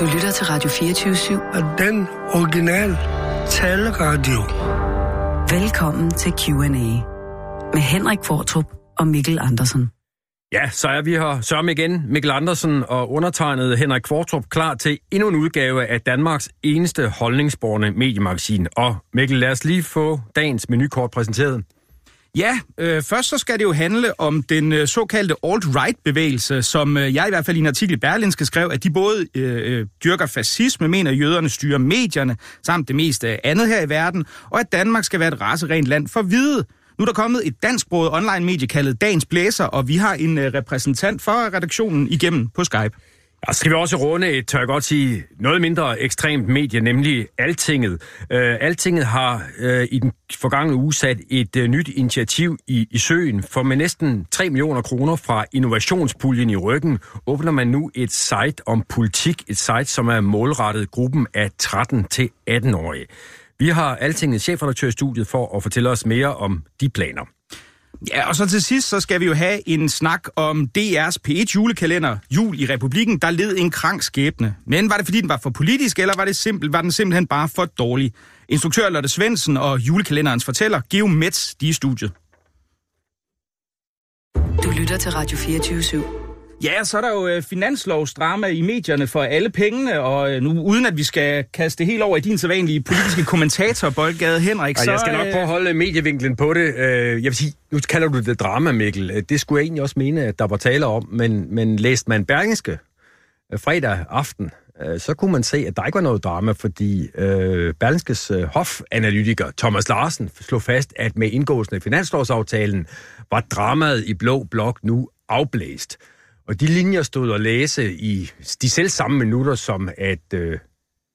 Du lytter til Radio 24-7. Og den original taleradio. Velkommen til Q&A med Henrik Fortrup og Mikkel Andersen. Ja, så er vi her sørm igen, Mikkel Andersen og undertegnet Henrik Kvartrup, klar til endnu en udgave af Danmarks eneste holdningsborgende mediemagasin. Og Mikkel, lad os lige få dagens menukort præsenteret. Ja, øh, først så skal det jo handle om den øh, såkaldte alt-right-bevægelse, som øh, jeg i hvert fald i en artikel i Berlinske skrev, at de både øh, øh dyrker fascisme, mener jøderne styrer medierne, samt det meste andet her i verden, og at Danmark skal være et racerent land for hvide. Nu er der kommet et dansksproget online-medie kaldet Dagens Blæser, og vi har en øh, repræsentant for redaktionen igennem på Skype. Og skal vi også runde et, tør jeg godt sige, noget mindre ekstremt medie, nemlig Altinget. Øh, Altinget har øh, i den forgangne uge sat et øh, nyt initiativ i, i søen, for med næsten 3 millioner kroner fra innovationspuljen i ryggen, åbner man nu et site om politik, et site, som er målrettet gruppen af 13-18-årige. Vi har Altingets chefredaktør i studiet for at fortælle os mere om de planer. Ja, og så til sidst, så skal vi jo have en snak om DR's P1 julekalender, Jul i Republikken, der led en krank skæbne. Men var det fordi, den var for politisk, eller var, det simpel, var den simpelthen bare for dårlig? Instruktør Lotte Svendsen og julekalenderens fortæller, Geo Metz, de er i studiet. Du lytter til Radio 24 /7. Ja, så er der jo øh, finanslovsdrama i medierne for alle pengene, og øh, nu uden at vi skal kaste det helt over i din sædvanlige politiske kommentator, Boldgade Henrik, så... Jeg skal nok prøve at holde medievinklen på det. Jeg vil sige, nu kalder du det drama, Mikkel. Det skulle jeg egentlig også mene, at der var tale om, men, men læste man Berlingske fredag aften, så kunne man se, at der ikke var noget drama, fordi øh, Berlingskes øh, hofanalytiker Thomas Larsen slog fast, at med indgåelsen af finanslovsaftalen var dramaet i Blå Blok nu afblæst. Og de linjer stod at læse i de selv samme minutter, som at øh,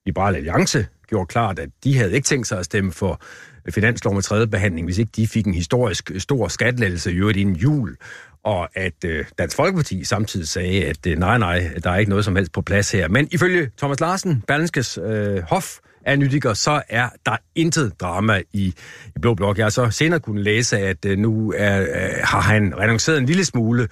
Liberal Alliance gjorde klart, at de havde ikke tænkt sig at stemme for øh, finanslov med tredje behandling, hvis ikke de fik en historisk øh, stor skattelettelse i øvrigt inden jul, og at øh, Dansk Folkeparti samtidig sagde, at øh, nej, nej, der er ikke noget som helst på plads her. Men ifølge Thomas Larsen, Berlinskes øh, hof, analytiker, så er der intet drama i, i Blå Blok. Jeg har så senere kunne læse, at øh, nu er, øh, har han renonceret en lille smule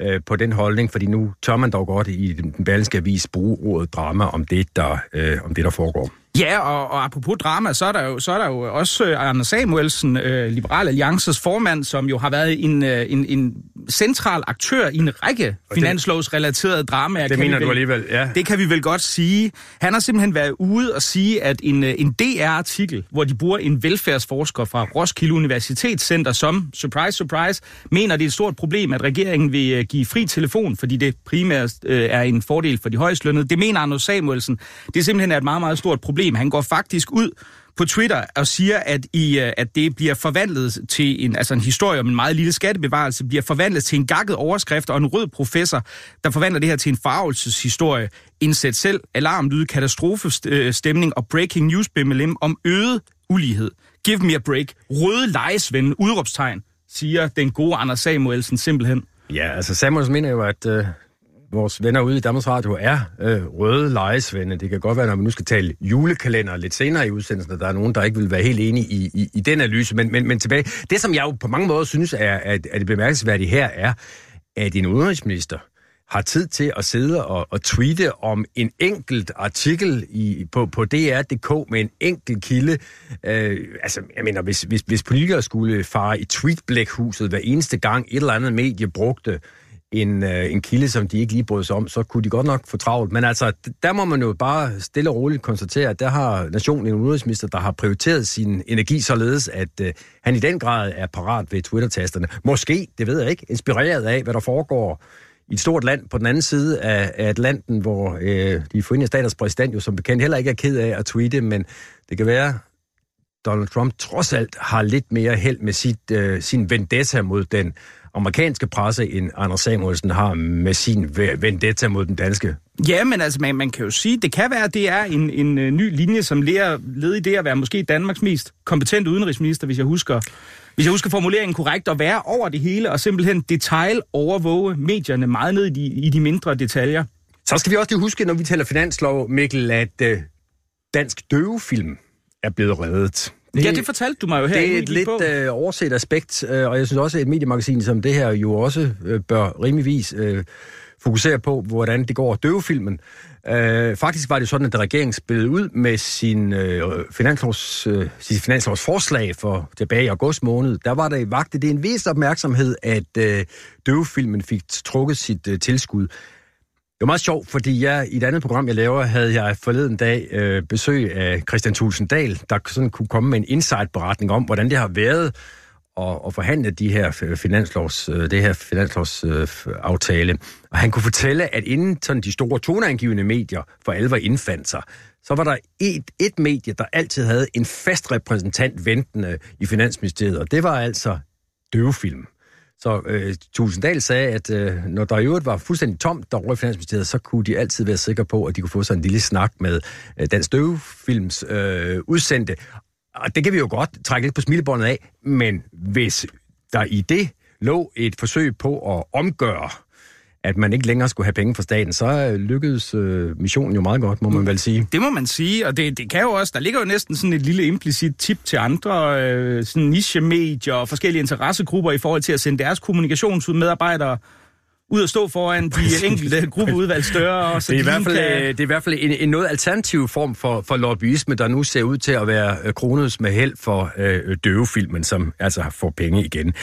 øh, på den holdning, fordi nu tør man dog godt i den berlinske avis bruge ordet drama om det, der, øh, om det, der foregår. Ja, og, og apropos drama, så er der jo, så er der jo også øh, Anders Samuelsen, øh, Liberal Alliances formand, som jo har været en, øh, en, en central aktør i en række og finanslovsrelaterede dramaer. Det mener vel, du alligevel, ja. Det kan vi vel godt sige. Han har simpelthen været ude og sige, at en, øh, en DR-artikel, hvor de bruger en velfærdsforsker fra Roskilde Universitetscenter, som, surprise, surprise, mener, det er et stort problem, at regeringen vil øh, give fri telefon, fordi det primært øh, er en fordel for de højst lønnede. Det mener Anders Samuelsen. Det er simpelthen et meget, meget stort problem. Han går faktisk ud på Twitter og siger, at, i, øh, at det bliver forvandlet til en, altså en historie om en meget lille skattebevarelse, bliver forvandlet til en gakket overskrift og en rød professor, der forvandler det her til en farvelseshistorie. Indsæt selv alarmlyde, katastrofestemning og breaking news bimmelim om øget ulighed. Give me a break. Røde lejesvende, udråbstegn, siger den gode Anders Samuelsen simpelthen. Ja, altså Samuelsen mener jo, at øh, vores venner ude i Danmarks Radio er øh, røde lejesvende. Det kan godt være, når vi nu skal tale julekalender lidt senere i udsendelsen, at der er nogen, der ikke vil være helt enige i, i, i den analyse. Men, men, men tilbage, det som jeg jo på mange måder synes er, er, er det bemærkelsesværdige her, er, at en udenrigsminister har tid til at sidde og, og tweete om en enkelt artikel i, på, på DR.dk med en enkelt kilde. Øh, altså, jeg mener, hvis, hvis, hvis politikere skulle fare i tweetblækhuset hver eneste gang et eller andet medie brugte en, øh, en kilde, som de ikke lige brød sig om, så kunne de godt nok få travlt. Men altså, der må man jo bare stille og roligt konstatere, at der har nationen en udenrigsminister, der har prioriteret sin energi således, at øh, han i den grad er parat ved Twitter-tasterne. Måske, det ved jeg ikke, inspireret af, hvad der foregår i et stort land på den anden side af, af Atlanten, hvor øh, de forenede staters præsident jo som bekendt heller ikke er ked af at tweete, men det kan være, Donald Trump trods alt har lidt mere held med sit, øh, sin vendetta mod den amerikanske presse, end Anders Samuelsen har med sin vendetta mod den danske. Ja, men altså, man, man kan jo sige, det kan være, at det er en, en, en ny linje, som leder, led i det at være måske Danmarks mest kompetente udenrigsminister, hvis jeg husker hvis jeg husker formuleringen korrekt, at være over det hele og simpelthen detail overvåge medierne meget ned i de, i de mindre detaljer. Så skal vi også lige huske, når vi taler finanslov, Mikkel, at øh, dansk døvefilm er blevet reddet. Det, ja, det fortalte du mig jo her. Det er et lidt øh, overset aspekt, øh, og jeg synes også, at et mediemagasin som det her jo også øh, bør rimeligvis øh, fokusere på, hvordan det går døvefilmen. Øh, faktisk var det sådan, at regeringen spillede ud med sin, øh, finanslovs, øh, sin finanslovsforslag for tilbage i august måned. Der var der i vagte det en vis opmærksomhed, at øh, døvefilmen fik trukket sit øh, tilskud. Det var meget sjovt, fordi jeg i et andet program, jeg laver, havde jeg forleden dag øh, besøg af Christian Thulsen Dahl, der sådan kunne komme med en insight-beretning om, hvordan det har været at, at forhandle de her finanslovs, øh, det her finanslovsaftale. Øh, og han kunne fortælle, at inden sådan de store toneangivende medier for alvor indfandt sig, så var der et, et medie, der altid havde en fast repræsentant ventende i Finansministeriet, og det var altså døvefilm. Så øh, Tusinddal sagde, at øh, når der i øvrigt var fuldstændig tomt derovre i Finansministeriet, så kunne de altid være sikre på, at de kunne få sådan en lille snak med øh, Dansk Døvefilms øh, udsendte. Og det kan vi jo godt trække lidt på smilebåndet af, men hvis der i det lå et forsøg på at omgøre at man ikke længere skulle have penge fra staten, så lykkedes øh, missionen jo meget godt, må man vel sige. Det må man sige, og det, det kan jo også, der ligger jo næsten sådan et lille implicit tip til andre øh, sådan niche-medier og forskellige interessegrupper i forhold til at sende deres kommunikationsmedarbejdere ud og stå foran de enkelte gruppeudvalgsdøre. Så det, er i hvert fald, kan... det er i hvert fald en, en noget alternativ form for, for lobbyisme, der nu ser ud til at være øh, kronet med held for øh, døvefilmen, som altså får penge igen.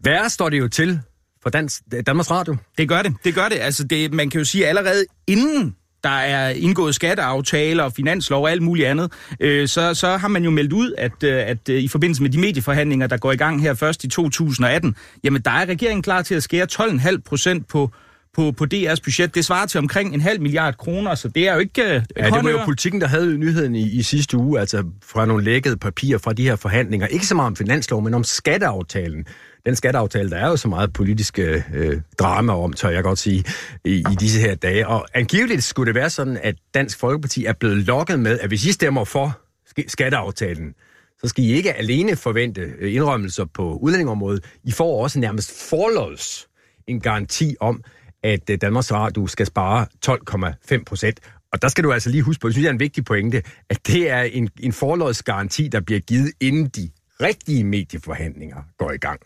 Hvad står det jo til for Dans, Danmarks Radio? Det gør det. Det gør det. Altså, det, man kan jo sige allerede inden der er indgået skatteaftaler og finanslov og alt muligt andet, øh, så, så har man jo meldt ud, at, øh, at øh, i forbindelse med de medieforhandlinger, der går i gang her først i 2018, jamen der er regeringen klar til at skære 12,5 procent på på, på DR's budget. Det svarer til omkring en halv milliard kroner, så det er jo ikke... Øh, ja, det var jo politikken, der havde nyheden i, i sidste uge, altså fra nogle lækkede papirer fra de her forhandlinger. Ikke så meget om finanslov, men om skatteaftalen den skatteaftale, der er jo så meget politiske øh, drama om, tør jeg godt sige, i, i disse her dage. Og angiveligt skulle det være sådan, at Dansk Folkeparti er blevet lokket med, at hvis I stemmer for skatteaftalen, så skal I ikke alene forvente øh, indrømmelser på udlændingområdet. I får også nærmest forlods en garanti om, at øh, Danmarks Radio skal spare 12,5 procent. Og der skal du altså lige huske på, det synes jeg er en vigtig pointe, at det er en, en forlodsgaranti, der bliver givet, inden de rigtige medieforhandlinger går i gang.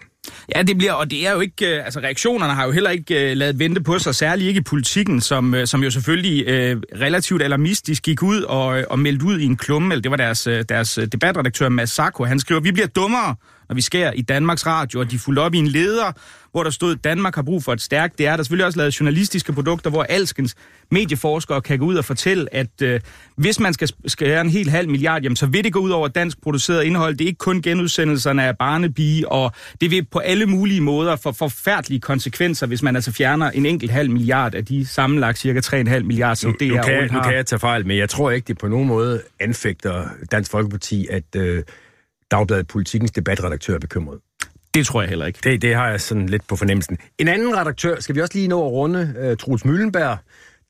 Ja, det bliver, og det er jo ikke, øh, altså reaktionerne har jo heller ikke øh, uh, lavet vente på sig, særligt ikke i politikken, som, uh, som jo selvfølgelig uh, relativt alarmistisk gik ud og, og meldte ud i en klumme, eller det var deres, deres debatredaktør Mads Sarko, han skriver, vi bliver dummere, når vi skærer i Danmarks Radio, og de fulgte op i en leder, hvor der stod, Danmark har brug for et stærkt DR. Der er selvfølgelig også lavet journalistiske produkter, hvor alskens medieforskere kan gå ud og fortælle, at øh, hvis man skal skære en helt halv milliard, jamen, så vil det gå ud over dansk produceret indhold. Det er ikke kun genudsendelserne af Barneby, og det vil på alle mulige måder få forfærdelige konsekvenser, hvis man altså fjerner en enkelt halv milliard af de sammenlagt cirka 3,5 milliarder, som det nu, nu kan, Nu kan jeg tage fejl, men jeg tror ikke, det på nogen måde anfægter Dansk Folkeparti, at øh, Dagbladet Politikens debatredaktør er bekymret. Det tror jeg heller ikke. Det, det har jeg sådan lidt på fornemmelsen. En anden redaktør, skal vi også lige nå at runde, uh, Troels Møllenberg,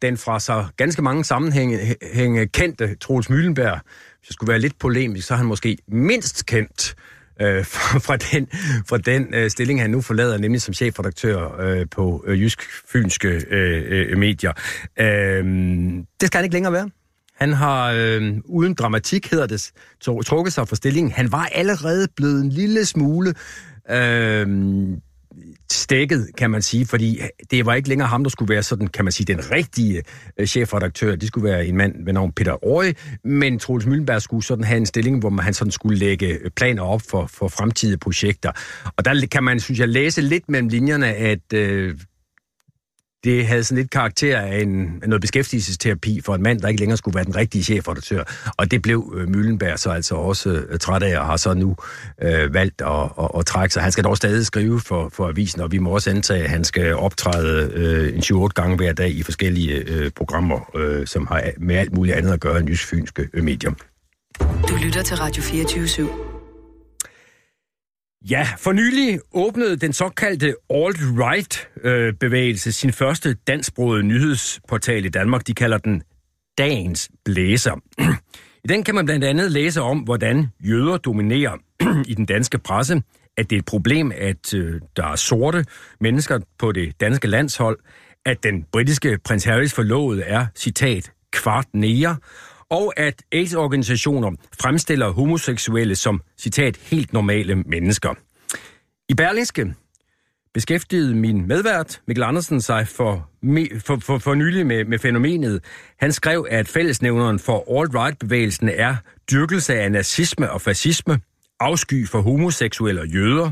den fra så ganske mange sammenhænge kendte Troels Møllenberg. Hvis jeg skulle være lidt polemisk, så er han måske mindst kendt øh, fra, fra den, fra den øh, stilling, han nu forlader, nemlig som chefredaktør øh, på øh, Jysk Fynske øh, øh, Medier. Øh, det skal han ikke længere være. Han har øh, uden dramatik, hedder det, trukket sig fra stillingen. Han var allerede blevet en lille smule øh, stækket, kan man sige, fordi det var ikke længere ham, der skulle være sådan, kan man sige, den rigtige øh, chefredaktør. Det skulle være en mand ved navn Peter Aarø, men Troels Møllenberg skulle sådan have en stilling, hvor man, han sådan skulle lægge øh, planer op for, for fremtidige projekter. Og der kan man, synes jeg, læse lidt mellem linjerne, at øh, det havde sådan lidt karakter af en, noget beskæftigelsesterapi for en mand, der ikke længere skulle være den rigtige chefredaktør. Og det blev øh, Møllenberg så altså også øh, træt af, og har så nu øh, valgt at, at, at trække sig. Han skal dog stadig skrive for, for avisen, og vi må også antage, at han skal optræde øh, en 28 gange hver dag i forskellige øh, programmer, øh, som har med alt muligt andet at gøre end jysk-fynske øh, medier. Du lytter til Radio 24 /7. Ja, for nylig åbnede den såkaldte alt-right-bevægelse øh, sin første dansksprogede nyhedsportal i Danmark. De kalder den Dagens Blæser. I den kan man blandt andet læse om, hvordan jøder dominerer i den danske presse, at det er et problem, at øh, der er sorte mennesker på det danske landshold, at den britiske prins Harrys forlovede er, citat, kvart nære, og at AIDS-organisationer fremstiller homoseksuelle som, citat, helt normale mennesker. I Berlingske beskæftigede min medvært, Mikkel Andersen, sig for, for, for, for nylig med, med fænomenet. Han skrev, at fællesnævneren for alt-right-bevægelsen er dyrkelse af nazisme og fascisme, afsky for homoseksuelle og jøder,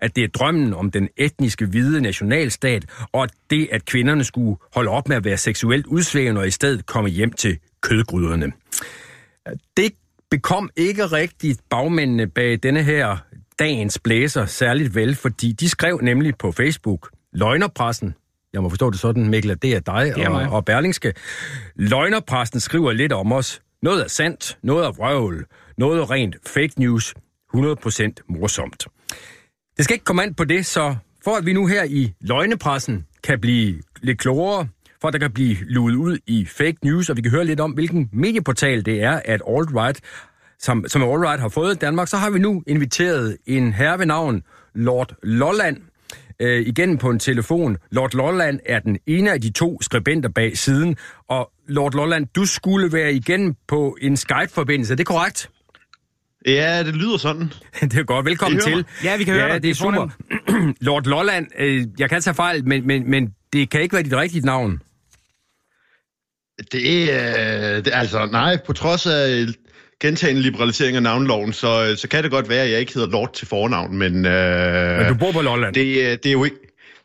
at det er drømmen om den etniske hvide nationalstat, og at det, at kvinderne skulle holde op med at være seksuelt udsvævende og i stedet komme hjem til kødgryderne. Det bekom ikke rigtigt bagmændene bag denne her dagens blæser særligt vel, fordi de skrev nemlig på Facebook, løgnerpressen, jeg må forstå det sådan, Mikkel, at det er dig det er og, og Berlingske. Løgnerpressen skriver lidt om os. Noget er sandt, noget er vrøvl, noget er rent fake news, 100% morsomt. Det skal ikke komme an på det, så for at vi nu her i løgnepressen kan blive lidt klogere, for at der kan blive luet ud i fake news, og vi kan høre lidt om, hvilken medieportal det er, at alt-right, som, som alt-right har fået i Danmark, så har vi nu inviteret en herre ved navn Lord Lolland, øh, igen på en telefon. Lord Lolland er den ene af de to skribenter bag siden, og Lord Lolland, du skulle være igen på en Skype-forbindelse, er det korrekt? Ja, det lyder sådan. det er godt. Velkommen til. Ja, vi kan høre ja, dig. det er super. Lord Lolland, øh, jeg kan tage fejl, men, men, men det kan ikke være dit rigtige navn. Det er, det, altså nej, på trods af gentagende liberalisering af navnloven, så, så kan det godt være, at jeg ikke hedder Lord til fornavn, men... Øh, men du bor på Lolland? Det, det er jo ikke...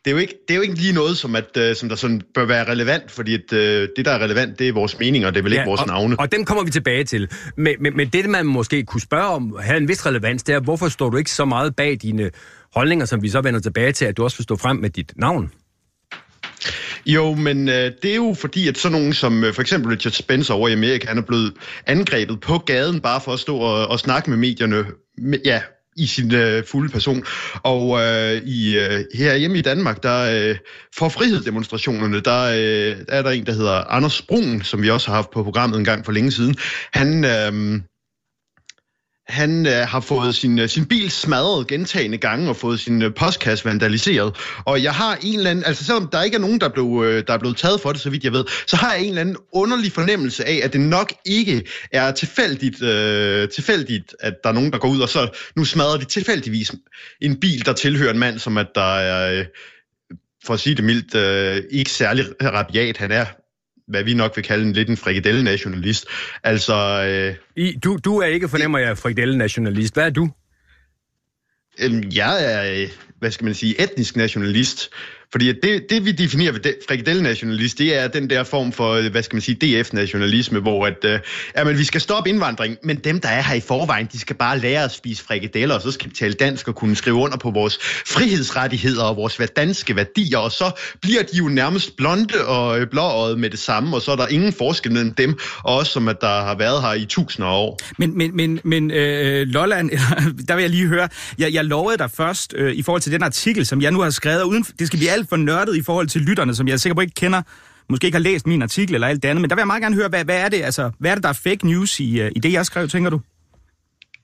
Det er, jo ikke, det er jo ikke lige noget, som, at, uh, som der sådan bør være relevant, fordi at, uh, det, der er relevant, det er vores meninger, det er vel ja, ikke vores og, navne. Og dem kommer vi tilbage til. Men, men, men det, man måske kunne spørge om, havde en vis relevans, det er, hvorfor står du ikke så meget bag dine holdninger, som vi så vender tilbage til, at du også vil stå frem med dit navn? Jo, men øh, det er jo fordi, at sådan nogen som øh, for eksempel Richard Spencer over i Amerika, han er blevet angrebet på gaden bare for at stå og, og snakke med medierne. Med, ja, i sin øh, fulde person. Og øh, i øh, her hjemme i Danmark, der øh, for frihedsdemonstrationerne, der øh, er der en, der hedder Anders Brun, som vi også har haft på programmet en gang for længe siden. Han... Øh, han øh, har fået sin, øh, sin bil smadret gentagende gange og fået sin øh, postkasse vandaliseret. Og jeg har en eller anden, altså selvom der ikke er nogen, der, blev, øh, der er blevet taget for det, så vidt jeg ved, så har jeg en eller anden underlig fornemmelse af, at det nok ikke er tilfældigt, øh, tilfældigt at der er nogen, der går ud, og så nu smadrer de tilfældigvis en bil, der tilhører en mand, som at der er... Øh, for at sige det mildt, øh, ikke særlig rabiat. Han er hvad vi nok vil kalde en lidt en frikadelle-nationalist. Altså... Øh, I, du, du er ikke, fornemmer jeg, frikadelle-nationalist. Hvad er du? Øh, jeg er, hvad skal man sige, etnisk nationalist. Fordi det, det vi definerer ved frikadellenationalist, det er den der form for, øh, hvad skal man sige, DF-nationalisme, hvor at, øh, ja, men vi skal stoppe indvandring, men dem, der er her i forvejen, de skal bare lære at spise frikadeller, og så skal vi tale dansk og kunne skrive under på vores frihedsrettigheder og vores danske værdier, og så bliver de jo nærmest blonde og øh, blåøjet med det samme, og så er der ingen forskel mellem dem, og også som at der har været her i tusinder af år. Men, men, men, men øh, Lolland, der vil jeg lige høre, jeg, jeg lovede dig først, øh, i forhold til den artikel, som jeg nu har skrevet, uden, det skal vi alt for nørdet i forhold til lytterne, som jeg er sikker på ikke kender, måske ikke har læst min artikel eller alt det andet, men der vil jeg meget gerne høre, hvad, hvad er det, altså, hvad er det, der er fake news i, øh, i det, jeg skrev, tænker du?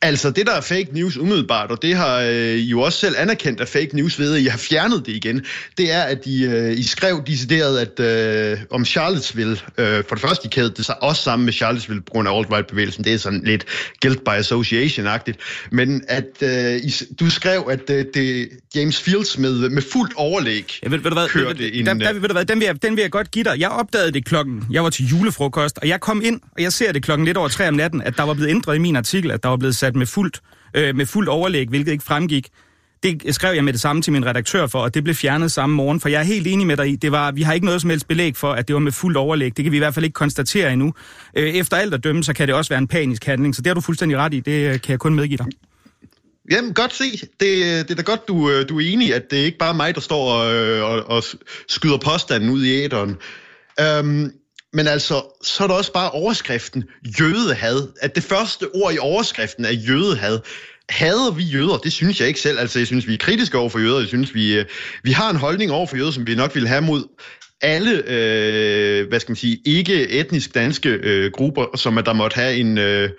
Altså, det der er fake news umiddelbart, og det har øh, I jo også selv anerkendt af fake news ved, at I har fjernet det igen, det er, at I, øh, I skrev decideret at, øh, om Charlottesville. Øh, for det første, I kædede det sig også sammen med Charlottesville på grund af alt-right-bevægelsen. Det er sådan lidt guilt by association-agtigt. Men at øh, I, du skrev, at øh, det James Fields med, med fuldt overlæg ja, ved, ved du hvad, kørte ved, en... Der, der, ved du hvad, den vil, jeg, den vil jeg godt give dig. Jeg opdagede det klokken, jeg var til julefrokost, og jeg kom ind, og jeg ser det klokken lidt over tre om natten, at der var blevet ændret i min artikel, at der var blevet sat med fuldt, øh, med fuldt overlæg, hvilket ikke fremgik. Det skrev jeg med det samme til min redaktør for, og det blev fjernet samme morgen, for jeg er helt enig med dig i, det var, vi har ikke noget som helst belæg for, at det var med fuldt overlæg. Det kan vi i hvert fald ikke konstatere endnu. Øh, efter alt at dømme, så kan det også være en panisk handling, så det har du fuldstændig ret i, det øh, kan jeg kun medgive dig. Jamen, godt se. Det, det er da godt, du, øh, du er enig, at det ikke bare mig, der står øh, og, og, og skyder påstanden ud i æderen. Øhm, men altså, så er der også bare overskriften jødehad. At det første ord i overskriften er jødehad. Hader vi jøder? Det synes jeg ikke selv. Altså, jeg synes, vi er kritiske over for jøder. Jeg synes, vi, øh, vi har en holdning over for jøder, som vi nok vil have mod alle, øh, hvad skal man sige, ikke etnisk danske øh, grupper, som at der måtte have en øh,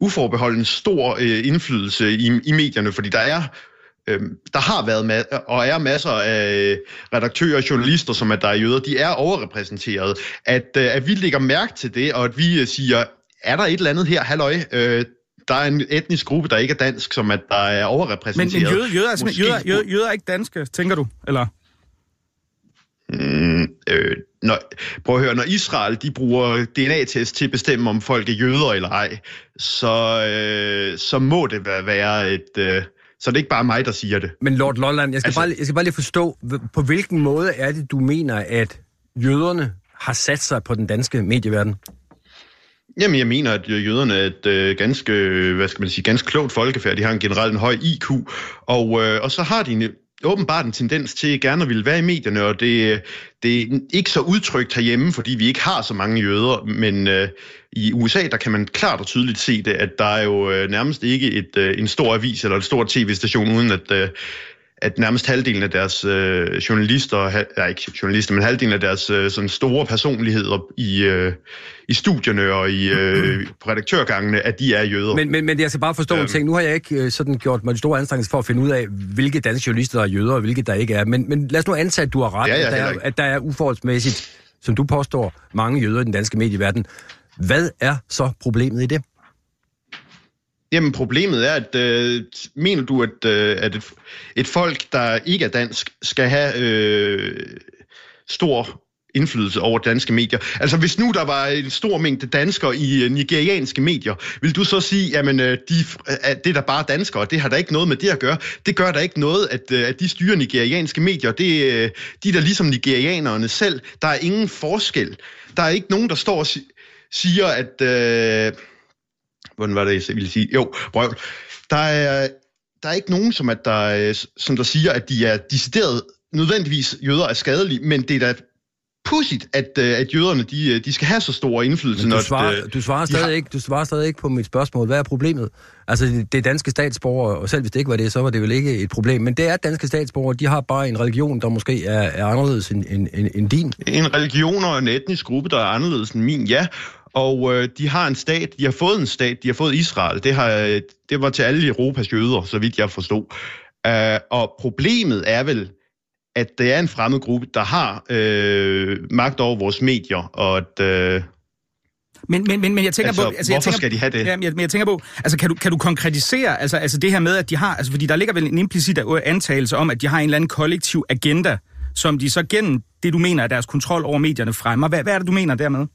uforbeholden stor øh, indflydelse i, i medierne, fordi der er Øhm, der har været ma- og er masser af redaktører og journalister, som at der er jøder, de er overrepræsenteret. At, øh, at vi lægger mærke til det, og at vi øh, siger, er der et eller andet her, halløj, øh, der er en etnisk gruppe, der ikke er dansk, som at der er Men, overrepræsenteret. men jøder, jøder, er, Måske- jøder, jøder, jøder er ikke danske, tænker du? Eller? Mm, øh, når, prøv at høre, når Israel de bruger DNA-test til at bestemme, om folk er jøder eller ej, så, øh, så må det være- være et... Øh, så er det ikke bare mig, der siger det. Men Lord Lolland, jeg skal, Altså- bare, jeg skal bare lige forstå, på hvilken måde er det, du mener, at jøderne har sat sig på den danske medieverden? Jamen, jeg mener, at jøderne er et øh, ganske, hvad skal man sige, ganske klogt folkefærd. De har en generelt en høj IQ, og, øh, og så har de en, åbenbart en tendens til gerne at ville være i medierne, og det, det er ikke så udtrykt herhjemme, fordi vi ikke har så mange jøder, men øh, i USA, der kan man klart og tydeligt se det, at der er jo øh, nærmest ikke et, øh, en stor avis eller en stor tv-station, uden at, øh, at nærmest halvdelen af deres øh, journalister, ha, nej, ikke journalister, men halvdelen af deres øh, sådan store personligheder i, øh, i studierne og i øh, på redaktørgangene, at de er jøder. Men, men, men jeg skal bare forstå en Øhm. ting. Nu har jeg ikke øh, sådan gjort mig store anstrengelser for at finde ud af, hvilke danske journalister der er jøder, og hvilke der ikke er. Men, men lad os nu antage, at du har ret, er jeg at, der er, at der er uforholdsmæssigt, som du påstår, mange jøder i den danske medieverden. Hvad er så problemet i det? Jamen problemet er, at øh, mener du, at, øh, at et, et folk, der ikke er dansk, skal have øh, stor indflydelse over danske medier. Altså hvis nu der var en stor mængde danskere i øh, nigerianske medier, vil du så sige, jamen øh, de, at det er da bare danskere, det har da ikke noget med det at gøre. Det gør der ikke noget, at, øh, at de styrer nigerianske medier. Det, øh, de er da ligesom nigerianerne selv. Der er ingen forskel. Der er ikke nogen, der står og si- siger, at... Øh, hvordan var det, jeg ville sige? Jo, brøvl. Der er, der er ikke nogen, som, at der, øh, som der siger, at de er decideret nødvendigvis jøder er skadelige, men det er da pudsigt, at, øh, at jøderne de, øh, de skal have så stor indflydelse. Men når, du, svarer, øh, du, svarer stadig har- ikke, du svarer stadig ikke på mit spørgsmål. Hvad er problemet? Altså, det- det er danske statsborgere, og selv hvis det ikke var det, så var det vel ikke et problem. Men det er danske statsborgere, de har bare en religion, der måske er, er anderledes end, end, end, end din. En religion og en etnisk gruppe, der er anderledes end min, ja. Og øh, de har en stat, de har fået en stat, de har fået Israel. Det, har, øh, det var til alle Europas jøder, så vidt jeg forstod. Uh, og problemet er vel, at det er en fremmed gruppe, der har øh, magt over vores medier, og at... Øh, Men, men, men, men jeg tænker Altså, på... Altså, jeg hvorfor tænker, skal de have det? Ja, men jeg, men jeg tænker på, altså kan du, kan du konkretisere altså, altså det her med, at de har... Altså fordi der ligger vel en implicit antagelse om, at de har en eller anden kollektiv agenda, som de så gennem det, du mener er deres kontrol over medierne fremmer. Hvad, hvad er det, du mener dermed?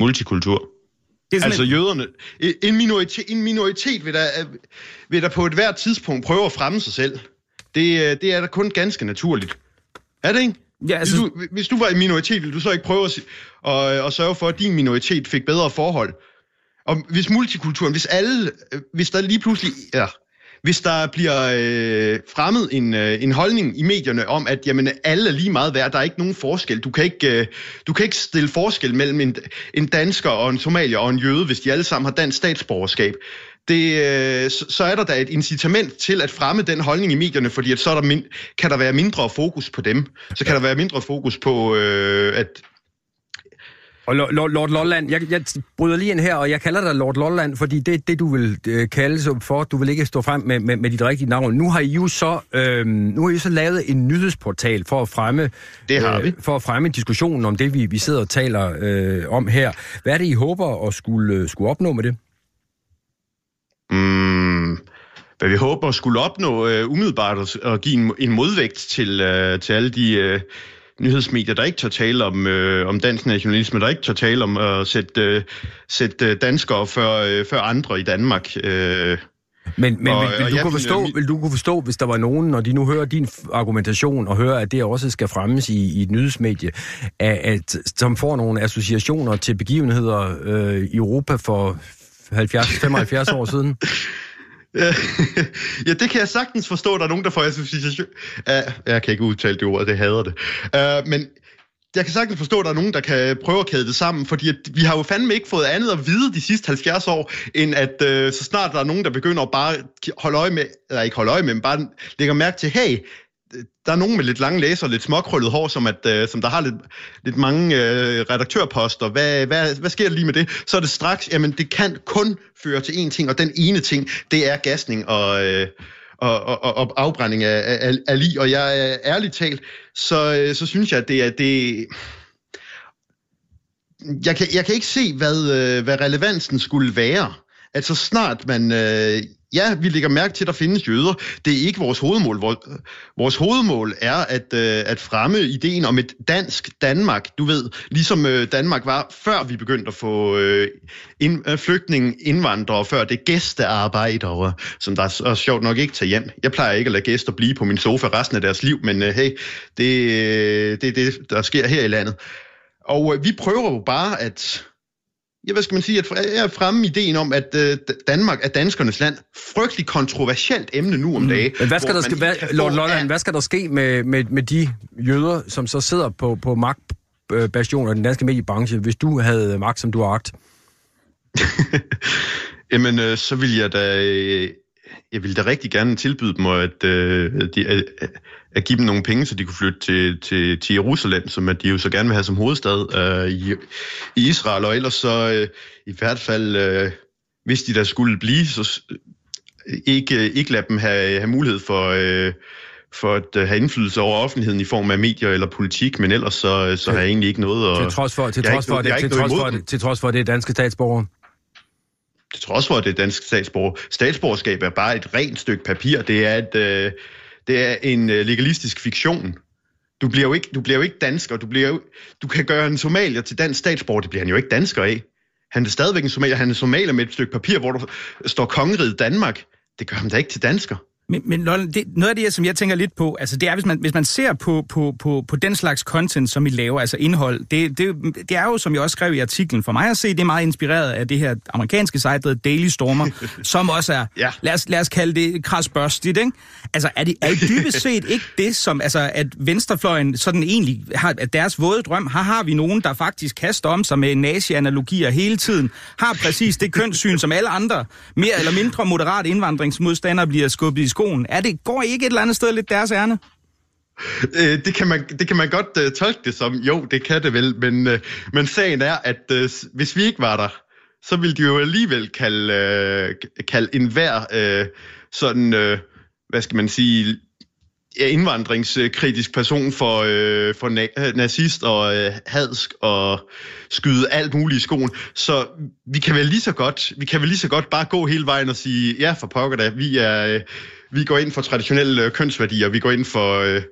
Multikultur. Det er Altså et, jøderne, en minoritet, en minoritet vil, der, vil der på et hvert tidspunkt prøve at fremme sig selv. Det, øh, det er da kun ganske naturligt. Er det ikke? Ja, altså- hvis, du, hvis du var en minoritet, ville du så ikke prøve at, at, at sørge for, at din minoritet fik bedre forhold? Og hvis multikulturen, hvis alle, øh, hvis der lige pludselig, ja, hvis der bliver øh, fremmet en, øh, en holdning i medierne om, at jamen, alle er lige meget værd, der er ikke nogen forskel. Du kan ikke, øh, du kan ikke stille forskel mellem en, en dansker og en somalier og en jøde, hvis de alle sammen har dansk statsborgerskab. Det, øh, så, er der da et incitament til at fremme den holdning i medierne, fordi at så er der min, kan der være mindre fokus på dem. Så kan der være mindre fokus på, øh, at Og Lord, Lolland, jeg, jeg bryder lige ind her, og jeg kalder dig Lord Lolland, fordi det det, du vil øh, kalde sig for. Du vil ikke stå frem med, med, med dit rigtige navn. Nu har I jo så, øh, nu har I så lavet en nyhedsportal for at fremme, Det har vi. for at fremme diskussionen om det, vi, vi sidder og taler øh, om her. Hvad er det, I håber at skulle, øh, skulle opnå med det? Mm, hvad vi håber skulle opnå øh, umiddelbart at, at give en, en modvægt til, øh, til alle de øh, nyhedsmedier, der ikke tør tale om, øh, om dansk nationalisme, der ikke tør tale om at sætte, øh, sætte øh, danskere før, øh, før andre i Danmark. Øh, Men, men Og- vil, vil, og du jeg kunne forstå, vil du kunne forstå, hvis der var nogen, når de nu hører din argumentation, og hører, at det også skal fremmes i, i et nyhedsmedie, at, at, som får nogle associationer til begivenheder øh, i Europa for 70-75 år siden? ja, det kan jeg sagtens forstå, at der er nogen, der får association. Ja, jeg kan ikke udtale det ord, det hader det. Uh, men jeg kan sagtens forstå, at der er nogen, der kan prøve at kæde det sammen, fordi at vi har jo fandme ikke fået andet at vide de sidste 70 år, end at øh, så snart der er nogen, der begynder at bare holde øje med, eller ikke holde øje med, men bare lægger mærke til, hey, der er nogen med lidt lange læser og lidt småkrøllet hår, som, at, øh, som der har lidt, lidt mange øh, redaktørposter. Hvad, hvad, hvad sker der lige med det? Så er det straks, jamen det kan kun føre til én ting, og den ene ting, det er gasning og, øh, og, og, og, afbrænding af, af, af lig. Og jeg er ærligt talt, så, øh, så synes jeg, at det er det... Jeg kan, jeg kan ikke se, hvad, øh, hvad relevansen skulle være. at så snart man... Øh, ja, vi lægger mærke til, at der findes jøder. Det er ikke vores hovedmål. Vores, hovedmål er at, øh, at fremme ideen om et dansk Danmark. Du ved, ligesom øh, Danmark var, før vi begyndte at få øh, ind, øh, flygtninge, indvandrere, før det gæstearbejdere, som der er, er sjovt nok ikke tager hjem. Jeg plejer ikke at lade gæster blive på min sofa resten af deres liv, men øh, hey, det øh, er det, det, der sker her i landet. Og øh, vi prøver jo bare at ja, hvad skal man sige, at jeg fremme ideen om, at øh, Danmark er danskernes land. Frygtelig kontroversielt emne nu om mm. dagen. Men hvad skal, der, skal, hvad, Lord Lolland, hvad skal der ske med, med, med de jøder, som så sidder på, på magtbastionen af den danske mediebranche, hvis du havde magt, som du har agt? Jamen, øh, så vil jeg da... Øh, jeg ville da rigtig gerne tilbyde dem, at, øh, de, at, at give dem nogle penge, så de kunne flytte til, til, til Jerusalem, som at de jo så gerne vil have som hovedstad øh, i, i Israel, og ellers så øh, i hvert fald, øh, hvis de der skulle blive, så ikke, ikke lade dem have, have mulighed for... Øh, for at uh, have indflydelse over offentligheden i form af medier eller politik, men ellers så, så har jeg egentlig ikke noget at... Til trods for, til trods for, det, til, trods for, det, til trods for, det er danske det Til trods for, at det er danske statsborger. Statsborgerskab er bare et rent stykke papir. Det er et, øh, det er en øh, legalistisk fiktion. Du bliver jo ikke, du bliver jo ikke dansker. Du, bliver jo, du kan gøre en somalier til dansk statsborger. Det bliver han jo ikke dansker af. Han er stadigvæk en somalier. Han er somalier med et stykke papir, hvor der står kongeriget Danmark. Det gør ham da ikke til dansker. Men, men det, noget af det, som jeg tænker lidt på, altså det er, hvis man, hvis man ser på, på, på, på den slags content, som I laver, altså indhold, det, det, det er jo, som jeg også skrev i artiklen, for mig at se, det er meget inspireret af det her amerikanske site, der Daily Stormer, som også er, ja. lad, os, lad os kalde det krasbørstigt, ikke? Altså er det, er det dybest set ikke det, som, altså at venstrefløjen sådan egentlig har, at deres våde drøm, her har vi nogen, der faktisk kaster om sig med nazi-analogier hele tiden, har præcis det kønssyn, som alle andre mere eller mindre moderat indvandringsmodstandere bliver skubbet i skoen. Er det, går I ikke et eller andet sted lidt deres ærne? Øh, det, kan man, det kan man godt uh, tolke det som. Jo, det kan det vel, men, uh, men sagen er, at uh, hvis vi ikke var der, så ville de jo alligevel kalde, uh, kalde enhver uh, sådan, uh, hvad skal man sige, indvandringskritisk person for, øh, for na- nazist og øh, hadsk og skyde alt muligt i skoen. Så vi kan vel lige så godt, vi kan vel lige så godt bare gå hele vejen og sige, ja for pokker da, vi er, øh, vi går ind for traditionelle øh, kønsværdier, vi går ind for, øh,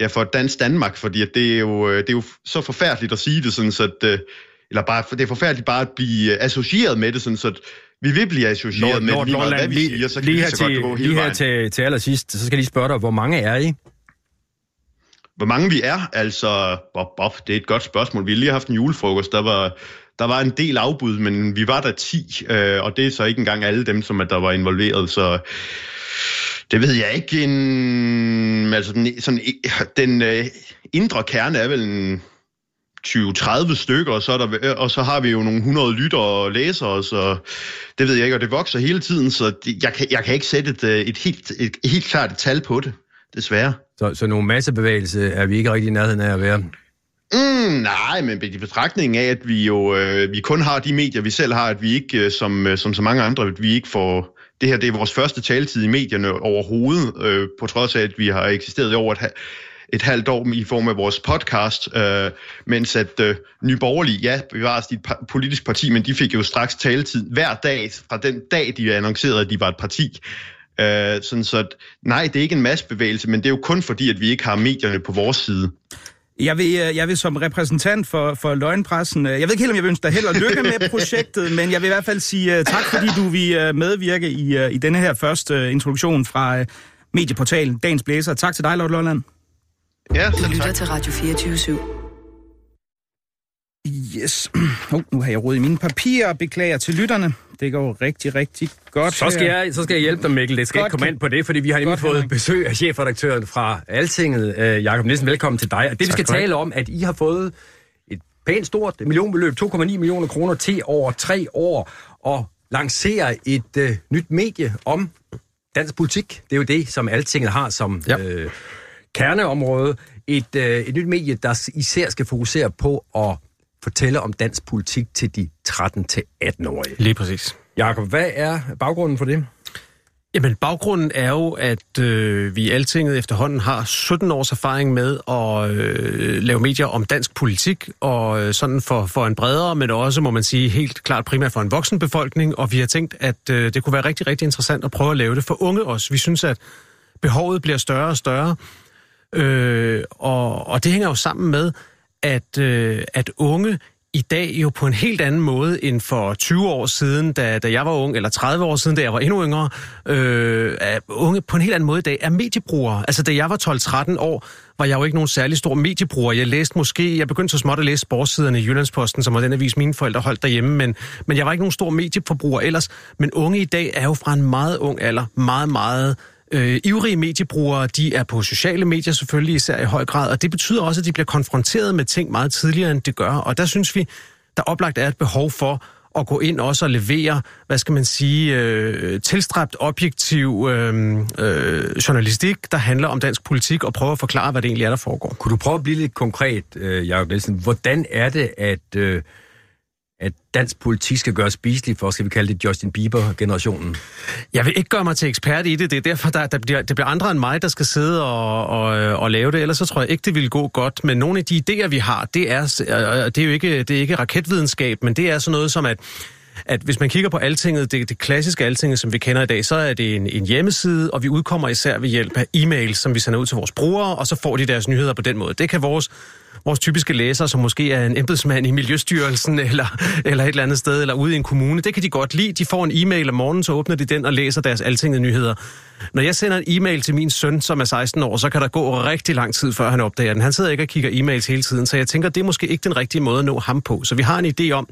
ja, for dansk Danmark, fordi at det, er jo, øh, det er jo så forfærdeligt at sige det, sådan så at, øh, eller bare, det er forfærdeligt bare at blive øh, associeret med det, sådan så at vi vil blive associeret Lord, med Lord, lige meget, hvad vi siger, så kan lige vi så til, godt gå hele Lige her til, til allersidst, så skal jeg lige spørge dig, hvor mange er I? Hvor mange vi er? Altså, Bob, Bob, det er et godt spørgsmål. Vi har lige haft en julefrokost, der var, der var en del afbud, men vi var der 10, øh, og det er så ikke engang alle dem, som at der var involveret, så det ved jeg ikke. En, altså, den, sådan, den øh, indre kerne er vel en 20-30 stykker, og så, er der, og så har vi jo nogle 100 lytter og læsere, så det ved jeg ikke, og det vokser hele tiden, så det, jeg, kan, jeg kan ikke sætte et, øh, et, helt, et, et helt klart et tal på det, desværre. Så, så nogle massebevægelse er vi ikke rigtig i nærheden af at være? Mm, nej, men i betragtning af, at vi jo øh, vi kun har de medier, vi selv har, at vi ikke, øh, som, øh, som så mange andre, at vi ikke får, det her det er vores første taletid i medierne overhovedet, øh, på trods af, at vi har eksisteret i over et, et halvt år i form af vores podcast, øh, mens at øh, Nye Borgerlige, ja, bevares et politisk parti, men de fik jo straks taletid hver dag, fra den dag, de annoncerede, at de var et parti. Øh, sådan så, at, nej, det er ikke en massebevægelse, men det er jo kun fordi, at vi ikke har medierne på vores side. Jeg vil, øh, jeg vil som repræsentant for, for løgnpressen, øh, jeg ved ikke helt, om jeg vil ønske dig held og lykke med projektet, men jeg vil i hvert fald sige uh, tak, fordi du vil medvirke i, i denne her første introduktion fra medieportalen Dagens Blæser. Tak til dig, Lotte Lolland. Ja, Du lytter til Radio 24 /7. Yes. Oh, nu har jeg rodet i mine papirer beklager til lytterne. Det går rigtig, rigtig godt. Så skal, jeg, så skal jeg hjælpe dig, Mikkel. Det skal godt, ikke komme ind på det, fordi vi har nemlig fået Henrik. besøg af chefredaktøren fra Altinget, uh, Jakob Nielsen. Velkommen til dig. Og det, tak vi skal tale om, at I har fået et pænt stort millionbeløb, 2,9 millioner kroner til over tre år, og lancere et uh, nyt medie om dansk politik. Det er jo det, som Altinget har som ja. uh, kerneområde. Et, uh, et nyt medie, der især skal fokusere på at fortælle om dansk politik til de 13-18-årige. Lige præcis. Jakob, hvad er baggrunden for det? Jamen, baggrunden er jo, at øh, vi i Altinget efterhånden har 17 års erfaring med at øh, lave medier om dansk politik, og øh, sådan for, for en bredere, men også, må man sige, helt klart primært for en voksen befolkning, og vi har tænkt, at øh, det kunne være rigtig, rigtig interessant at prøve at lave det for unge også. Vi synes, at behovet bliver større og større, øh, og, og det hænger jo sammen med, at, øh, at unge i dag jo på en helt anden måde end for 20 år siden, da, da jeg var ung, eller 30 år siden, da jeg var endnu yngre, øh, er unge på en helt anden måde i dag er mediebrugere. Altså da jeg var 12-13 år, var jeg jo ikke nogen særlig stor mediebruger. Jeg læste måske, jeg begyndte så småt at læse sportssiderne i Jyllandsposten, som var den avis, mine forældre holdt derhjemme, men, men jeg var ikke nogen stor medieforbruger ellers. Men unge i dag er jo fra en meget ung alder meget, meget øh, ivrige mediebrugere, de er på sociale medier selvfølgelig især i høj grad, og det betyder også, at de bliver konfronteret med ting meget tidligere, end det gør. Og der synes vi, der oplagt er et behov for at gå ind også og levere, hvad skal man sige, øh, tilstræbt objektiv øh, øh, journalistik, der handler om dansk politik, og prøve at forklare, hvad det egentlig er, der foregår. Kunne du prøve at blive lidt konkret, øh, Jacob Nielsen? Hvordan er det, at... Øh at dansk politik skal gøres spiselig for, skal vi kalde det Justin Bieber-generationen? Jeg vil ikke gøre mig til ekspert i det. Det er derfor, der, der bliver, det bliver andre end mig, der skal sidde og, og, øh, og lave det. Ellers så tror jeg ikke, det vil gå godt. Men nogle af de idéer, vi har, det er, øh, øh, det er jo ikke, det er ikke raketvidenskab, men det er sådan noget som, at at hvis man kigger på altinget, det, det klassiske altinget, som vi kender i dag, så er det en, en hjemmeside, og vi udkommer især ved hjælp af e-mail, som vi sender ud til vores brugere, og så får de deres nyheder på den måde. Det kan vores vores typiske læser, som måske er en embedsmand i Miljøstyrelsen eller, eller et eller andet sted, eller ude i en kommune, det kan de godt lide. De får en e-mail om morgenen, så åbner de den og læser deres altingede nyheder. Når jeg sender en e-mail til min søn, som er 16 år, så kan der gå rigtig lang tid, før han opdager den. Han sidder ikke og kigger e-mails hele tiden, så jeg tænker, det er måske ikke den rigtige måde at nå ham på. Så vi har en idé om,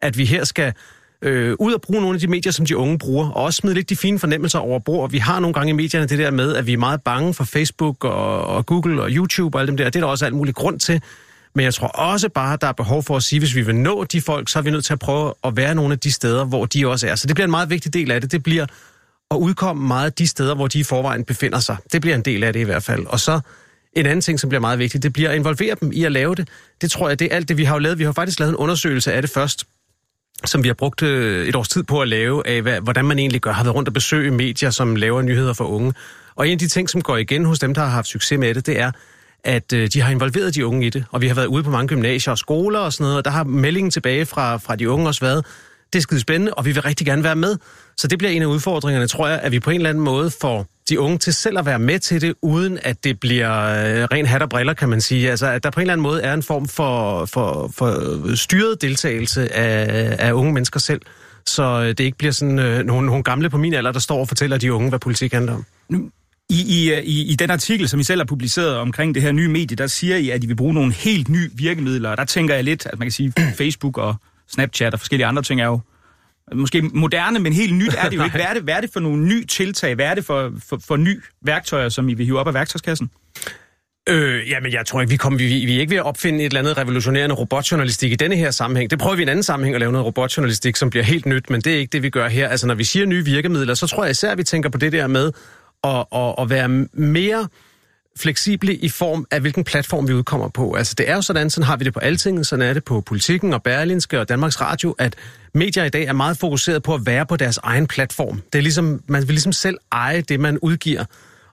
at vi her skal øh, ud at bruge nogle af de medier, som de unge bruger, og også smide lidt de fine fornemmelser over bord. Vi har nogle gange i medierne det der med, at vi er meget bange for Facebook og, og Google og YouTube og alt dem der. Det er der også alt muligt grund til. Men jeg tror også bare, at der er behov for at sige, at hvis vi vil nå de folk, så er vi nødt til at prøve at være nogle af de steder, hvor de også er. Så det bliver en meget vigtig del af det. Det bliver at udkomme meget af de steder, hvor de i forvejen befinder sig. Det bliver en del af det i hvert fald. Og så en anden ting, som bliver meget vigtigt, det bliver at involvere dem i at lave det. Det tror jeg, det er alt det, vi har jo lavet. Vi har faktisk lavet en undersøgelse af det først, som vi har brugt øh, et års tid på at lave, af hvad, hvordan man egentlig gør, har været rundt og besøge medier, som laver nyheder for unge. Og en af de ting, som går igen hos dem, der har haft succes med det, det er, at øh, de har involveret de unge i det. Og vi har været ude på mange gymnasier og skoler og sådan noget, og der har meldingen tilbage fra, fra de unge også været, det er skide spændende, og vi vil rigtig gerne være med. Så det bliver en af udfordringerne, tror jeg, at vi på en eller anden måde får de unge til selv at være med til det, uden at det bliver øh, ren hat og briller, kan man sige. Altså, at der på en eller anden måde er en form for, for, for styret deltagelse af, af unge mennesker selv, så øh, det ikke bliver sådan øh, nogle, nogle gamle på min alder, der står og fortæller de unge, hvad politik handler om. Nu, i, i, øh, i, I den artikel, som I selv har publiceret omkring det her nye medie, der siger I, at I vil bruge nogle helt nye virkemidler. Og der tænker jeg lidt, at man kan sige, Facebook og Snapchat og forskellige andre ting er jo måske moderne, men helt nyt er det jo ikke. Hvad er det, hvad er det for nogle nye tiltag? Hvad er det for, for, for nye værktøjer, som I vil hive op af værktøjskassen? Øh, jamen, jeg tror ikke, vi, kommer, vi, vi er ikke ved at opfinde et eller andet revolutionerende robotjournalistik i denne her sammenhæng. Det prøver vi i en anden sammenhæng at lave noget robotjournalistik, som bliver helt nyt, men det er ikke det, vi gør her. Altså, når vi siger nye virkemidler, så tror jeg især, at vi tænker på det der med at, at, at være mere fleksible i form af, hvilken platform vi udkommer på. Altså det er jo sådan, sådan har vi det på Altinget, sådan er det på Politikken og Berlinske og Danmarks Radio, at medier i dag er meget fokuseret på at være på deres egen platform. Det er ligesom, man vil ligesom selv eje det, man udgiver.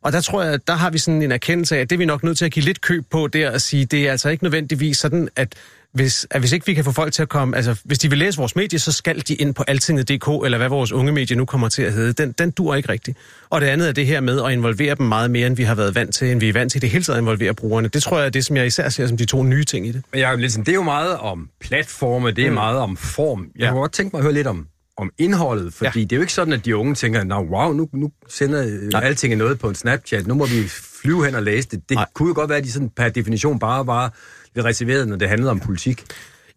Og der tror jeg, der har vi sådan en erkendelse af, at det er vi nok nødt til at give lidt køb på, der at sige, det er altså ikke nødvendigvis sådan, at hvis, at hvis ikke vi kan få folk til at komme, altså hvis de vil læse vores medie, så skal de ind på altinget.dk, eller hvad vores unge medie nu kommer til at hedde. Den, den dur ikke rigtigt. Og det andet er det her med at involvere dem meget mere, end vi har været vant til, end vi er vant til det hele tiden at involvere brugerne. Det tror jeg er det, som jeg især ser som de to nye ting i det. Men jeg, ligesom, det er jo meget om platforme, det er mm. meget om form. Jeg ja. kunne godt tænke mig at høre lidt om, om indholdet, fordi ja. det er jo ikke sådan, at de unge tænker, Nå, wow, nu, nu sender Nej. alting noget på en Snapchat, nu må vi flyve hen og læse det. Det Nej. kunne jo godt være, at de sådan per definition bare var reserveret, når det handlede om politik.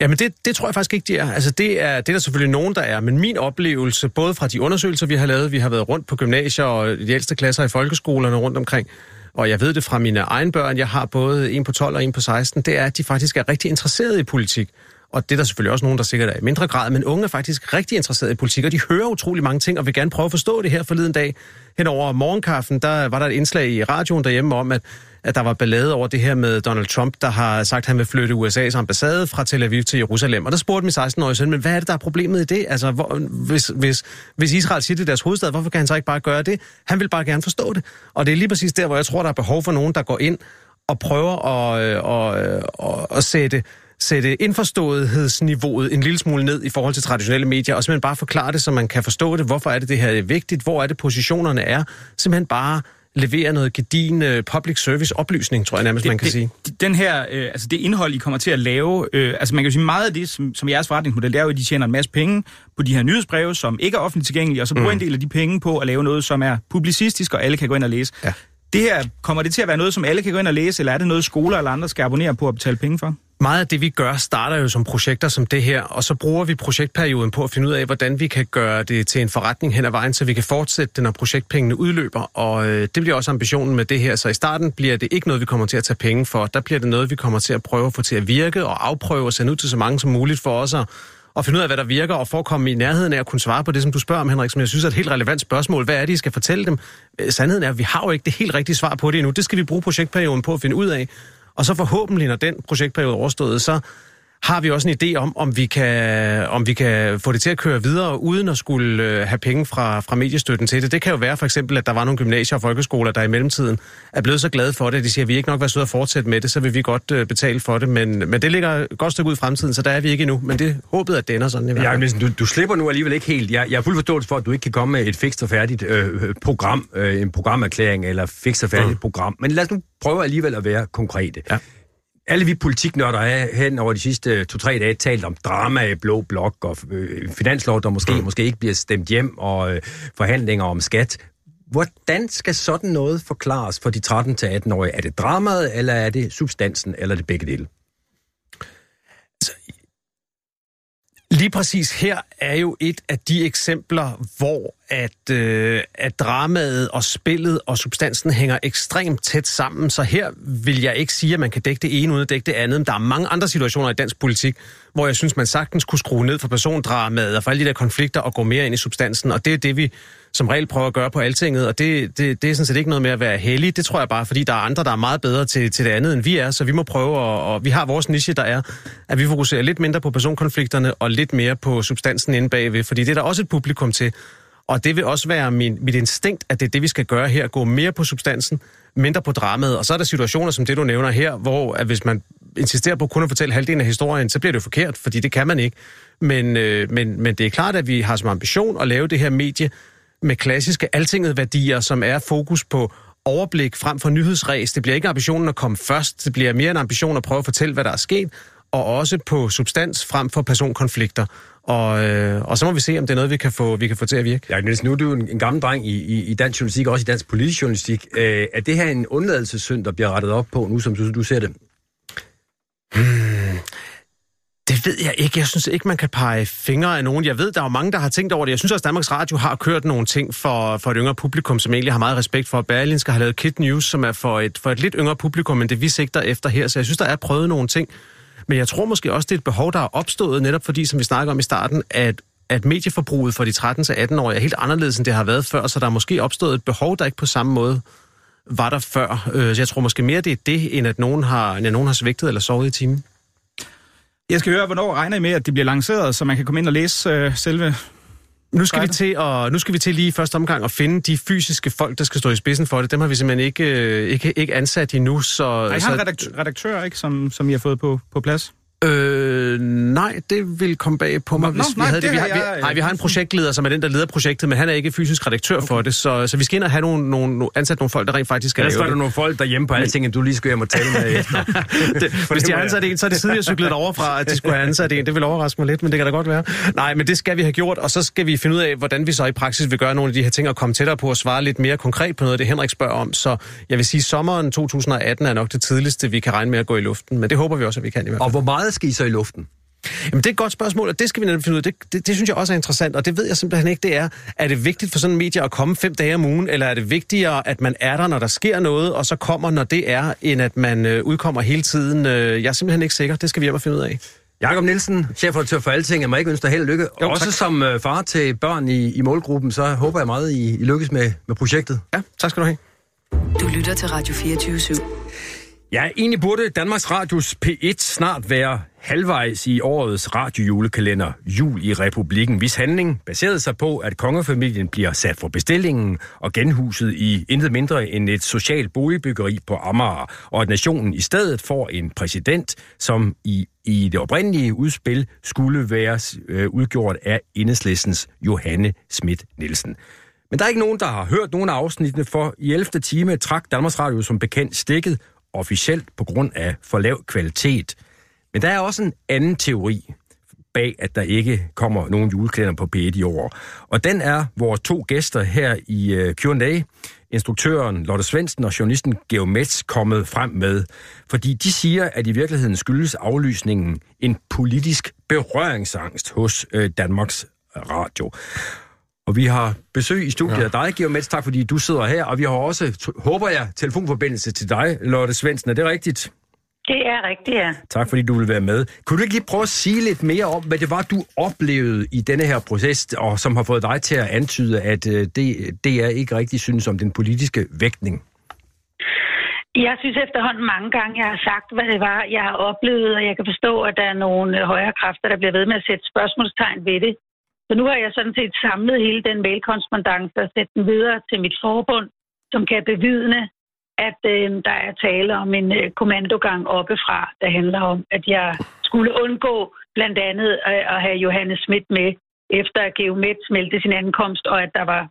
Jamen det, det tror jeg faktisk ikke, de er. Altså det er, det er der selvfølgelig nogen, der er. Men min oplevelse, både fra de undersøgelser, vi har lavet, vi har været rundt på gymnasier og de ældste klasser i folkeskolerne rundt omkring, og jeg ved det fra mine egne børn, jeg har både en på 12 og en på 16, det er, at de faktisk er rigtig interesserede i politik og det er der selvfølgelig også nogen, der sikkert er i mindre grad, men unge er faktisk rigtig interesserede i politik, og de hører utrolig mange ting, og vil gerne prøve at forstå det her forleden dag. Hen over morgenkaffen, der var der et indslag i radioen derhjemme om, at, at der var ballade over det her med Donald Trump, der har sagt, at han vil flytte USA's ambassade fra Tel Aviv til Jerusalem. Og der spurgte min 16-årige søn, men hvad er det, der er problemet i det? Altså, hvor, hvis, hvis, hvis Israel siger det er deres hovedstad, hvorfor kan han så ikke bare gøre det? Han vil bare gerne forstå det. Og det er lige præcis der, hvor jeg tror, der er behov for nogen, der går ind og prøver at, at, at, at, at sætte sætte indforståethedsniveauet en lille smule ned i forhold til traditionelle medier, og simpelthen bare forklare det, så man kan forstå det. Hvorfor er det, det her er vigtigt? Hvor er det, positionerne er? Simpelthen bare levere noget gedin uh, public service oplysning, tror jeg nærmest, det, man kan det, sige. Den her, øh, altså det indhold, I kommer til at lave, øh, altså man kan jo sige meget af det, som, som jeres forretningsmodel, det er jo, at de tjener en masse penge på de her nyhedsbreve, som ikke er offentligt tilgængelige, og så bruger mm. en del af de penge på at lave noget, som er publicistisk, og alle kan gå ind og læse. Ja. Det her, kommer det til at være noget, som alle kan gå ind og læse, eller er det noget, skoler eller andre skal abonnere på og betale penge for? Meget af det, vi gør, starter jo som projekter som det her, og så bruger vi projektperioden på at finde ud af, hvordan vi kan gøre det til en forretning hen ad vejen, så vi kan fortsætte det, når projektpengene udløber. Og øh, det bliver også ambitionen med det her. Så i starten bliver det ikke noget, vi kommer til at tage penge for. Der bliver det noget, vi kommer til at prøve at få til at virke og afprøve og sende ud til så mange som muligt for os at, at finde ud af, hvad der virker, og forekomme i nærheden af at kunne svare på det, som du spørger om, Henrik, som jeg synes er et helt relevant spørgsmål. Hvad er det, I skal fortælle dem? Øh, sandheden er, at vi har jo ikke det helt rigtige svar på det endnu. Det skal vi bruge projektperioden på at finde ud af. Og så forhåbentlig, når den projektperiode er overstået, så har vi også en idé om, om vi kan, om vi kan få det til at køre videre, uden at skulle øh, have penge fra, fra mediestøtten til det. Det kan jo være for eksempel, at der var nogle gymnasier og folkeskoler, der i mellemtiden er blevet så glade for det, at de siger, at vi ikke nok være søde at fortsætte med det, så vil vi godt øh, betale for det. Men, men det ligger et godt stykke ud i fremtiden, så der er vi ikke endnu. Men det håbet, at det ender sådan i hvert fald. Ja, du, du slipper nu alligevel ikke helt. Jeg, jeg er fuldt forståelse for, at du ikke kan komme med et fikst og færdigt øh, program, øh, en programerklæring eller fikst og færdigt mm. program. Men lad os nu prøve alligevel at være konkrete. Ja alle vi politiknørder er hen over de sidste øh, to-tre dage talt om drama i blå blok og øh, finanslov, der måske, mm. måske ikke bliver stemt hjem, og øh, forhandlinger om skat. Hvordan skal sådan noget forklares for de 13-18-årige? Er det dramaet, eller er det substansen, eller er det begge dele? Lige præcis her er jo et af de eksempler, hvor at, øh, at dramaet og spillet og substansen hænger ekstremt tæt sammen. Så her vil jeg ikke sige, at man kan dække det ene uden at dække det andet. Men der er mange andre situationer i dansk politik, hvor jeg synes, man sagtens kunne skrue ned for persondramaet og for alle de der konflikter og gå mere ind i substansen. Og det er det, vi som regel prøver at gøre på altinget. Og det, det, det er sådan set ikke noget med at være heldig. Det tror jeg bare, fordi der er andre, der er meget bedre til, til det andet, end vi er. Så vi må prøve, at, og vi har vores niche, der er, at vi fokuserer lidt mindre på personkonflikterne og lidt mere på substansen inde bagved. Fordi det er der også et publikum til. Og det vil også være min, mit instinkt, at det er det, vi skal gøre her. Gå mere på substansen, mindre på dramaet. Og så er der situationer som det, du nævner her, hvor at hvis man insisterer på kun at fortælle halvdelen af historien, så bliver det jo forkert, fordi det kan man ikke. Men, øh, men, men det er klart, at vi har som ambition at lave det her medie med klassiske altinget værdier, som er fokus på overblik frem for nyhedsræs. Det bliver ikke ambitionen at komme først, det bliver mere en ambition at prøve at fortælle, hvad der er sket, og også på substans frem for personkonflikter. Og, øh, og så må vi se, om det er noget, vi kan få, vi kan få til at virke. Ja, Niels, nu er du en, en gammel dreng i, i, i dansk journalistik, og også i dansk politisk journalistik. Øh, er det her en undladelsessynd, der bliver rettet op på, nu som du, du ser det? Hmm. Det ved jeg ikke. Jeg synes ikke, man kan pege fingre af nogen. Jeg ved, der er mange, der har tænkt over det. Jeg synes også, at Danmarks Radio har kørt nogle ting for, for et yngre publikum, som egentlig har meget respekt for. Berlin skal have lavet Kid News, som er for et, for et lidt yngre publikum, end det vi sigter efter her. Så jeg synes, der er prøvet nogle ting. Men jeg tror måske også, det er et behov, der er opstået, netop fordi, som vi snakker om i starten, at at medieforbruget for de 13-18-årige er helt anderledes, end det har været før, så der er måske opstået et behov, der ikke på samme måde var der før. Øh, så jeg tror måske mere, det er det, end at nogen har, end at nogen har svigtet eller sovet i timen. Jeg skal høre, hvornår regner I med, at det bliver lanceret, så man kan komme ind og læse øh, selve nu skal, vi til at, nu skal vi til lige i første omgang at finde de fysiske folk, der skal stå i spidsen for det. Dem har vi simpelthen ikke, øh, ikke, ikke ansat endnu. Så, Nej, I har en redaktør, redaktør ikke, som, som I har fået på, på plads? Øh, nej, det vil komme bag på mig, Nå, hvis nej, vi havde det. Vi har, jeg, vi, nej, vi har en projektleder, som er den, der leder projektet, men han er ikke fysisk redaktør okay. for det, så, så vi skal ind og have nogle, nogle, ansat nogle folk, der rent faktisk skal lave det. Ellers er der nogle folk derhjemme på alle ting, du lige skal hjem og tale med efter. det, hvis de har ansat en, så er det tidligere cyklet over fra, at de skulle have ansat en. Det vil overraske mig lidt, men det kan da godt være. Nej, men det skal vi have gjort, og så skal vi finde ud af, hvordan vi så i praksis vil gøre nogle af de her ting og komme tættere på at svare lidt mere konkret på noget af det, Henrik spørger om. Så jeg vil sige, at sommeren 2018 er nok det tidligste, vi kan regne med at gå i luften, men det håber vi også, at vi kan i hvert fald. Og hvor meget skal I så i luften? Jamen, det er et godt spørgsmål, og det skal vi nemlig finde ud af. Det, det, det synes jeg også er interessant, og det ved jeg simpelthen ikke, det er. Er det vigtigt for sådan en medie at komme fem dage om ugen, eller er det vigtigere, at man er der, når der sker noget, og så kommer, når det er, end at man øh, udkommer hele tiden? Øh, jeg er simpelthen ikke sikker. Det skal vi hjem og finde ud af. Jakob Nielsen, chefredaktør for Alting, må ikke ønske dig held og lykke. Jo, Også tak. som øh, far til børn i, i målgruppen, så håber jeg meget, I, I lykkes med, med projektet. Ja, tak skal du have. Du lytter til Radio 24 /7. Ja, egentlig burde Danmarks Radios P1 snart være halvvejs i årets radiojulekalender Jul i Republikken, hvis handling baserede sig på, at kongefamilien bliver sat for bestillingen og genhuset i intet mindre end et socialt boligbyggeri på Amager, og at nationen i stedet får en præsident, som i, i det oprindelige udspil skulle være øh, udgjort af enhedslistens Johanne Schmidt Nielsen. Men der er ikke nogen, der har hørt nogen af afsnittene, for i 11. time trak Danmarks Radio som bekendt stikket officielt på grund af for lav kvalitet. Men der er også en anden teori bag, at der ikke kommer nogen juleklæder på P1 i år. Og den er vores to gæster her i øh, Q&A, instruktøren Lotte Svendsen og journalisten Geo Metz kommet frem med. Fordi de siger, at i virkeligheden skyldes aflysningen en politisk berøringsangst hos øh, Danmarks Radio. Og vi har besøg i studiet ja. af dig, Georg Metz. Tak fordi du sidder her. Og vi har også, håber jeg, telefonforbindelse til dig, Lotte Svendsen. Er det rigtigt? Det er rigtigt, ja. Tak fordi du vil være med. Kunne du ikke lige prøve at sige lidt mere om, hvad det var, du oplevede i denne her proces, og som har fået dig til at antyde, at øh, det, det er ikke rigtig synes om den politiske vægtning? Jeg synes efterhånden mange gange, jeg har sagt, hvad det var, jeg har oplevet, og jeg kan forstå, at der er nogle øh, højere kræfter, der bliver ved med at sætte spørgsmålstegn ved det. Så nu har jeg sådan set samlet hele den mailkorrespondance og sat den videre til mit forbund, som kan bevidne, at øh, der er tale om en øh, kommandogang oppefra, der handler om, at jeg skulle undgå blandt andet øh, at have Johannes Schmidt med, efter at Geomet meldte sin ankomst, og at der var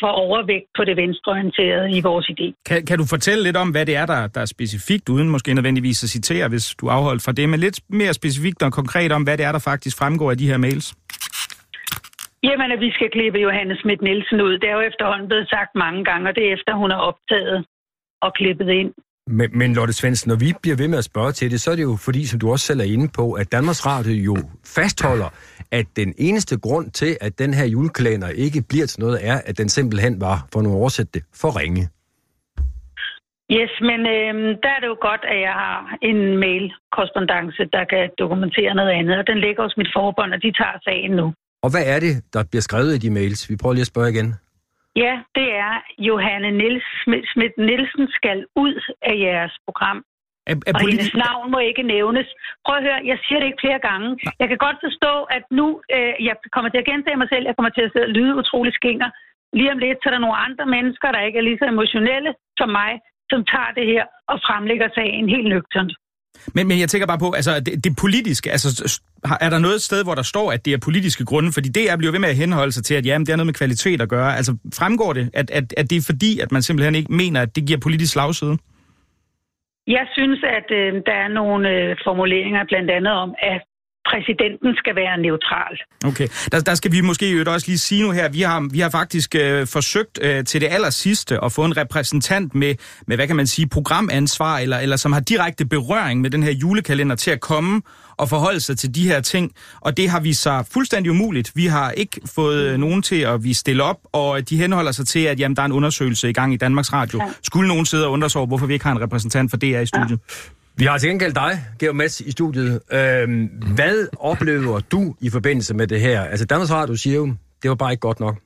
for overvægt på det venstreorienterede i vores idé. Kan, kan du fortælle lidt om, hvad det er, der, der er specifikt, uden måske nødvendigvis at citere, hvis du afholdt fra det, men lidt mere specifikt og konkret om, hvad det er, der faktisk fremgår af de her mails? Jamen, at vi skal klippe Johannes Schmidt Nielsen ud. Det er jo efterhånden blevet sagt mange gange, og det er efter, hun er optaget og klippet ind. Men, men Lotte Svendsen, når vi bliver ved med at spørge til det, så er det jo fordi, som du også selv er inde på, at Danmarks Radio jo fastholder, at den eneste grund til, at den her julekalender ikke bliver til noget, er, at den simpelthen var, for nu at oversætte det, for ringe. Yes, men øh, der er det jo godt, at jeg har en mail-korrespondance, der kan dokumentere noget andet, og den ligger hos mit forbund, og de tager sagen nu. Og hvad er det, der bliver skrevet i de mails? Vi prøver lige at spørge igen. Ja, det er, Johanne Niels, Schmidt Nielsen skal ud af jeres program. Er, er Og politi- hendes navn må ikke nævnes. Prøv at høre, jeg siger det ikke flere gange. Jeg kan godt forstå, at nu, øh, jeg kommer til at gentage mig selv, jeg kommer til at sidde og lyde utrolig skinger. Lige om lidt, så er der nogle andre mennesker, der ikke er lige så emotionelle som mig, som tager det her og fremlægger sagen helt nøgternt. Men, men jeg tænker bare på, altså det, det politiske, altså er der noget sted, hvor der står, at det er politiske grunde? Fordi det er bliver ved med at henholde sig til, at jamen, det har noget med kvalitet at gøre. Altså fremgår det, at, at, at det er fordi, at man simpelthen ikke mener, at det giver politisk slagside? Jeg synes, at øh, der er nogle øh, formuleringer blandt andet om, at præsidenten skal være neutral. Okay, der, der skal vi måske jo også lige sige nu her, vi har, vi har faktisk øh, forsøgt øh, til det aller sidste at få en repræsentant med, med, hvad kan man sige, programansvar, eller, eller som har direkte berøring med den her julekalender til at komme og forholde sig til de her ting, og det har vist sig fuldstændig umuligt. Vi har ikke fået øh, nogen til at vi stille op, og de henholder sig til, at jamen, der er en undersøgelse i gang i Danmarks Radio. Skulle nogen sidde og undre sig over, hvorfor vi ikke har en repræsentant for DR i studiet? Vi har til gengæld dig, Georg Mads, i studiet. Øhm, hvad oplever du i forbindelse med det her? Altså, Danmarks Radio siger jo, det var bare ikke godt nok.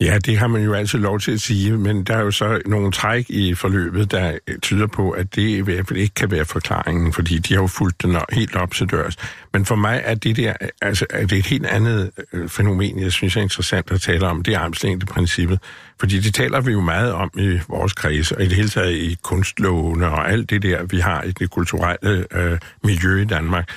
Ja, det har man jo altid lov til at sige, men der er jo så nogle træk i forløbet, der øh, tyder på, at det i hvert fald ikke kan være forklaringen, fordi de har jo fulgt den helt op til dørs. Men for mig er det der, øh, altså er det et helt andet øh, fænomen, jeg synes er interessant at tale om, det er armslængdeprincippet. Fordi det taler vi jo meget om i vores kreds, og i det hele taget i kunstlovene og alt det der, vi har i det kulturelle øh, miljø i Danmark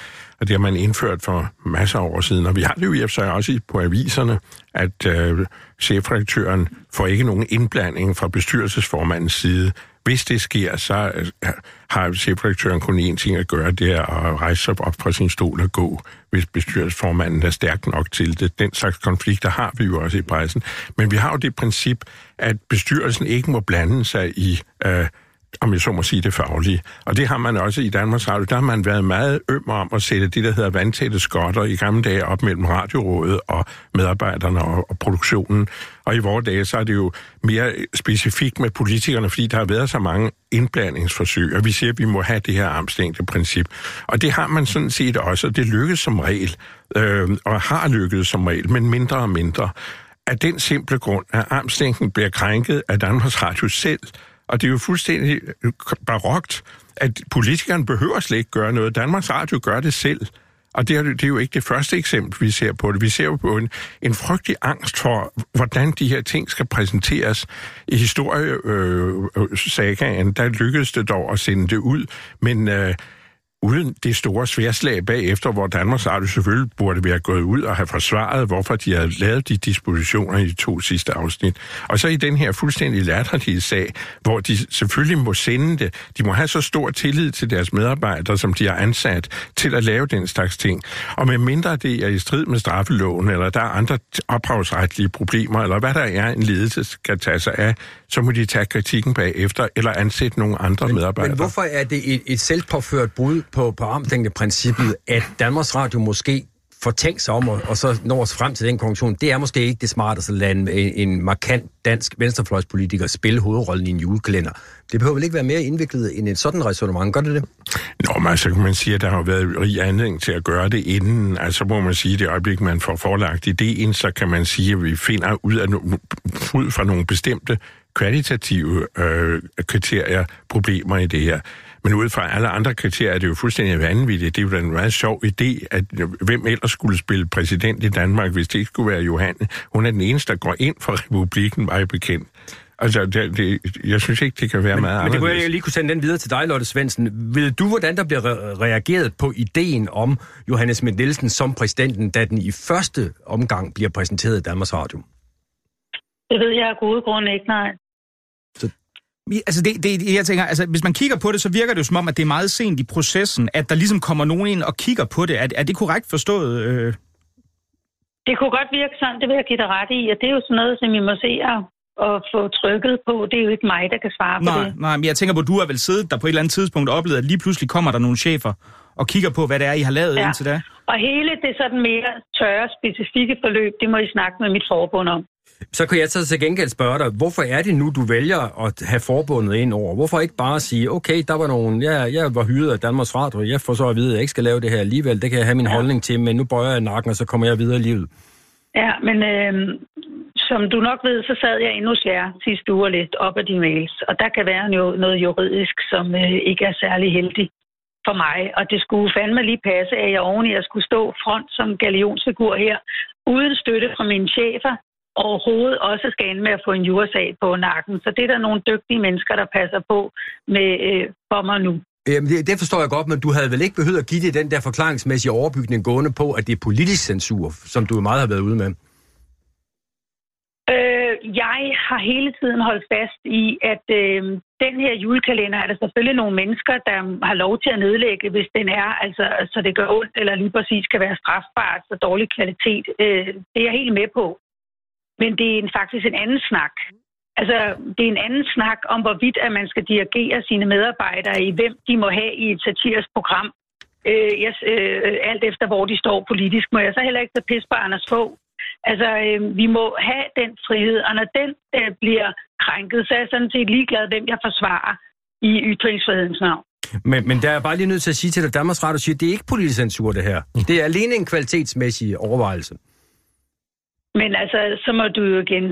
at det har man indført for masser af år siden. Og vi har det jo i og også på aviserne, at øh, chefredaktøren får ikke nogen indblanding fra bestyrelsesformandens side. Hvis det sker, så øh, har chefredaktøren kun én ting at gøre, det er at rejse sig op fra sin stol og gå, hvis bestyrelsesformanden er stærk nok til det. Den slags konflikter har vi jo også i pressen. Men vi har jo det princip, at bestyrelsen ikke må blande sig i øh, om jeg så må sige det faglige. Og det har man også i Danmarks Radio. Der har man været meget øm om at sætte det, der hedder vandtætte skotter i gamle dage op mellem radiorådet og medarbejderne og, og produktionen. Og i vores dage, så er det jo mere specifikt med politikerne, fordi der har været så mange indblandingsforsøg, og vi siger, at vi må have det her armslængde princip. Og det har man sådan set også, og det lykkes som regel, øh, og har lykkedes som regel, men mindre og mindre. Af den simple grund, at armstængen bliver krænket af Danmarks Radio selv, og det er jo fuldstændig barokt, at politikerne behøver slet ikke gøre noget. Danmarks Radio gør det selv. Og det er, det er jo ikke det første eksempel, vi ser på det. Vi ser jo på en, en frygtelig angst for, hvordan de her ting skal præsenteres. I historiesagaen, øh, øh der lykkedes det dog at sende det ud, men øh, uden det store sværslag bagefter, hvor Danmarks Radio selvfølgelig burde være gået ud og have forsvaret, hvorfor de havde lavet de dispositioner i de to sidste afsnit. Og så i den her fuldstændig latterlige sag, hvor de selvfølgelig må sende det. De må have så stor tillid til deres medarbejdere, som de har ansat, til at lave den slags ting. Og med mindre det er i strid med straffeloven, eller der er andre ophavsretlige problemer, eller hvad der er, en ledelse skal tage sig af, så må de tage kritikken bagefter, eller ansætte nogle andre men, medarbejdere. Men hvorfor er det et, et selvpåført brud på, på armslængdeprincippet, at Danmarks Radio måske får tænkt sig om, og, og så når os frem til den konklusion, det er måske ikke det smarteste lade en, en markant dansk venstrefløjspolitiker spille hovedrollen i en julekalender. Det behøver vel ikke være mere indviklet end et sådan resonemang, gør det det? Nå, men altså kan man sige, at der har været rig anledning til at gøre det inden. Altså må man sige, at det øjeblik, man får forelagt ideen, så kan man sige, at vi finder ud, af, ud fra nogle bestemte kvalitative øh, kriterier problemer i det her. Men ud fra alle andre kriterier er det jo fuldstændig vanvittigt. Det er jo en meget sjov idé, at hvem ellers skulle spille præsident i Danmark, hvis det ikke skulle være Johanne. Hun er den eneste, der går ind for republikken, var jeg bekendt. Altså, det, det, jeg synes ikke, det kan være men, meget Men det kunne jeg lige kunne sende den videre til dig, Lotte Svendsen. Ved du, hvordan der bliver re- reageret på ideen om Johannes Schmidt Nielsen som præsidenten, da den i første omgang bliver præsenteret i Danmarks Radio? Det ved jeg af gode grunde ikke, nej. Altså det, det, jeg tænker, altså hvis man kigger på det, så virker det jo som om, at det er meget sent i processen, at der ligesom kommer nogen ind og kigger på det. Er, er det korrekt forstået? Øh? Det kunne godt virke sådan, det vil jeg give dig ret i, og det er jo sådan noget, som vi må se at, at få trykket på. Det er jo ikke mig, der kan svare nej, på det. Nej, men jeg tænker på, at du har vel siddet der på et eller andet tidspunkt og oplevet, at lige pludselig kommer der nogle chefer og kigger på, hvad det er, I har lavet ja. indtil da. Og hele det sådan mere tørre, specifikke forløb, det må I snakke med mit forbund om. Så kan jeg så til gengæld spørge dig, hvorfor er det nu, du vælger at have forbundet ind over? Hvorfor ikke bare sige, okay, der var nogen, jeg, jeg var hyret af Danmarks Radio, jeg får så at vide, at jeg ikke skal lave det her alligevel, det kan jeg have min ja. holdning til, men nu bøjer jeg nakken, og så kommer jeg videre i livet. Ja, men øh, som du nok ved, så sad jeg endnu jer sidste uge lidt op af de mails, og der kan være noget juridisk, som øh, ikke er særlig heldig for mig, og det skulle fandme lige passe, at jeg oveni at skulle stå front som galionsfigur her, uden støtte fra mine chefer, overhovedet også skal ende med at få en juresag på nakken. Så det er der nogle dygtige mennesker, der passer på med øh, for mig nu. Jamen, det, det forstår jeg godt, men du havde vel ikke behøvet at give det den der forklaringsmæssige overbygning gående på, at det er politisk censur, som du meget har været ude med? Øh, jeg har hele tiden holdt fast i, at øh, den her julekalender er der selvfølgelig nogle mennesker, der har lov til at nedlægge, hvis den er, altså, så det gør ondt, eller lige præcis kan være strafbart, så dårlig kvalitet. Øh, det er jeg helt med på. Men det er en, faktisk en anden snak. Altså, det er en anden snak om, hvorvidt at man skal dirigere sine medarbejdere i, hvem de må have i et satirisk program. Øh, yes, øh, alt efter, hvor de står politisk. Må jeg så heller ikke tage pis på Anders Fogh? Altså, øh, vi må have den frihed, og når den øh, bliver krænket, så er jeg sådan set ligeglad, hvem jeg forsvarer i ytringsfrihedens navn. Men, men der er bare lige nødt til at sige til dig, Danmarks Radio siger, at det er ikke politisk censur, det her. Det er alene en kvalitetsmæssig overvejelse. Men altså, så må du jo igen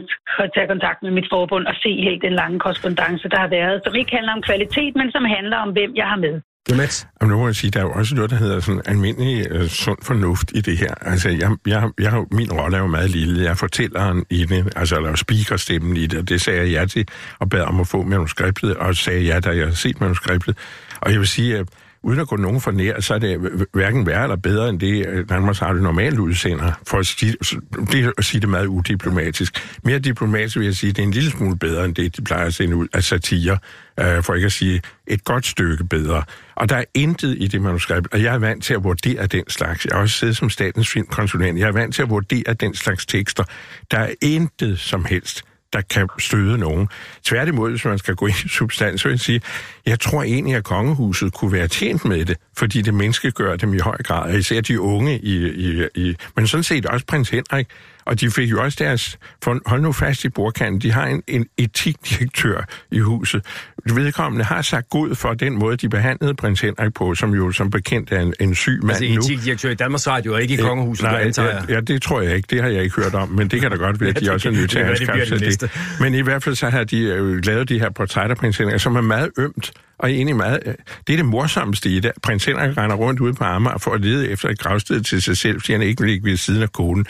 tage kontakt med mit forbund og se helt den lange korrespondence, der har været, som ikke handler om kvalitet, men som handler om, hvem jeg har med. Jamen, nu må jeg sige, der er jo også noget, der hedder sådan almindelig uh, sund fornuft i det her. Altså, jeg, jeg, jeg, min rolle er jo meget lille. Jeg fortæller i det, altså, eller speakerstemmen i det, og det sagde jeg ja til, og bad om at få manuskriptet, og sagde ja, da jeg havde set manuskriptet. Og jeg vil sige, at uden at gå nogen for nær, så er det hverken værre eller bedre end det, øh, Danmarks Radio normalt udsender, for at sige, det, at sige det meget udiplomatisk. Mere diplomatisk vil jeg sige, at det er en lille smule bedre end det, de plejer at sende ud af satire, øh, for ikke at sige et godt stykke bedre. Og der er intet i det manuskript, og jeg er vant til at vurdere den slags. Jeg har også siddet som statens filmkonsulent. Jeg er vant til at vurdere den slags tekster. Der er intet som helst der kan støde nogen. Tværtimod, hvis man skal gå ind i substans, så vil jeg sige, jeg tror egentlig, at kongehuset kunne være tjent med det, fordi det menneskegør dem i høj grad, især de unge, i, i, i, men sådan set også prins Henrik, og de fik jo også deres, for, hold nu fast i bordkanten, de har en, en etikdirektør i huset. Vedkommende har sagt god for den måde, de behandlede prins Henrik på, som jo som bekendt er en, en syg mand Altså nu. etikdirektør i Danmarks Radio og ikke i kongehuset, Nej, der antager ja, ja, det tror jeg ikke. Det har jeg ikke hørt om, men det kan da godt være, at de Ja, også er nødt til at det anskaffe. Men i hvert fald så har de øh, lavet de her portrætter af prins Henrik, som er meget ømt, og egentlig meget... Øh, det er det morsomste i det. Prins Henrik render rundt ude på Amager for at lede efter et gravsted til sig selv, fordi han ikke vil ligge ved siden af konen.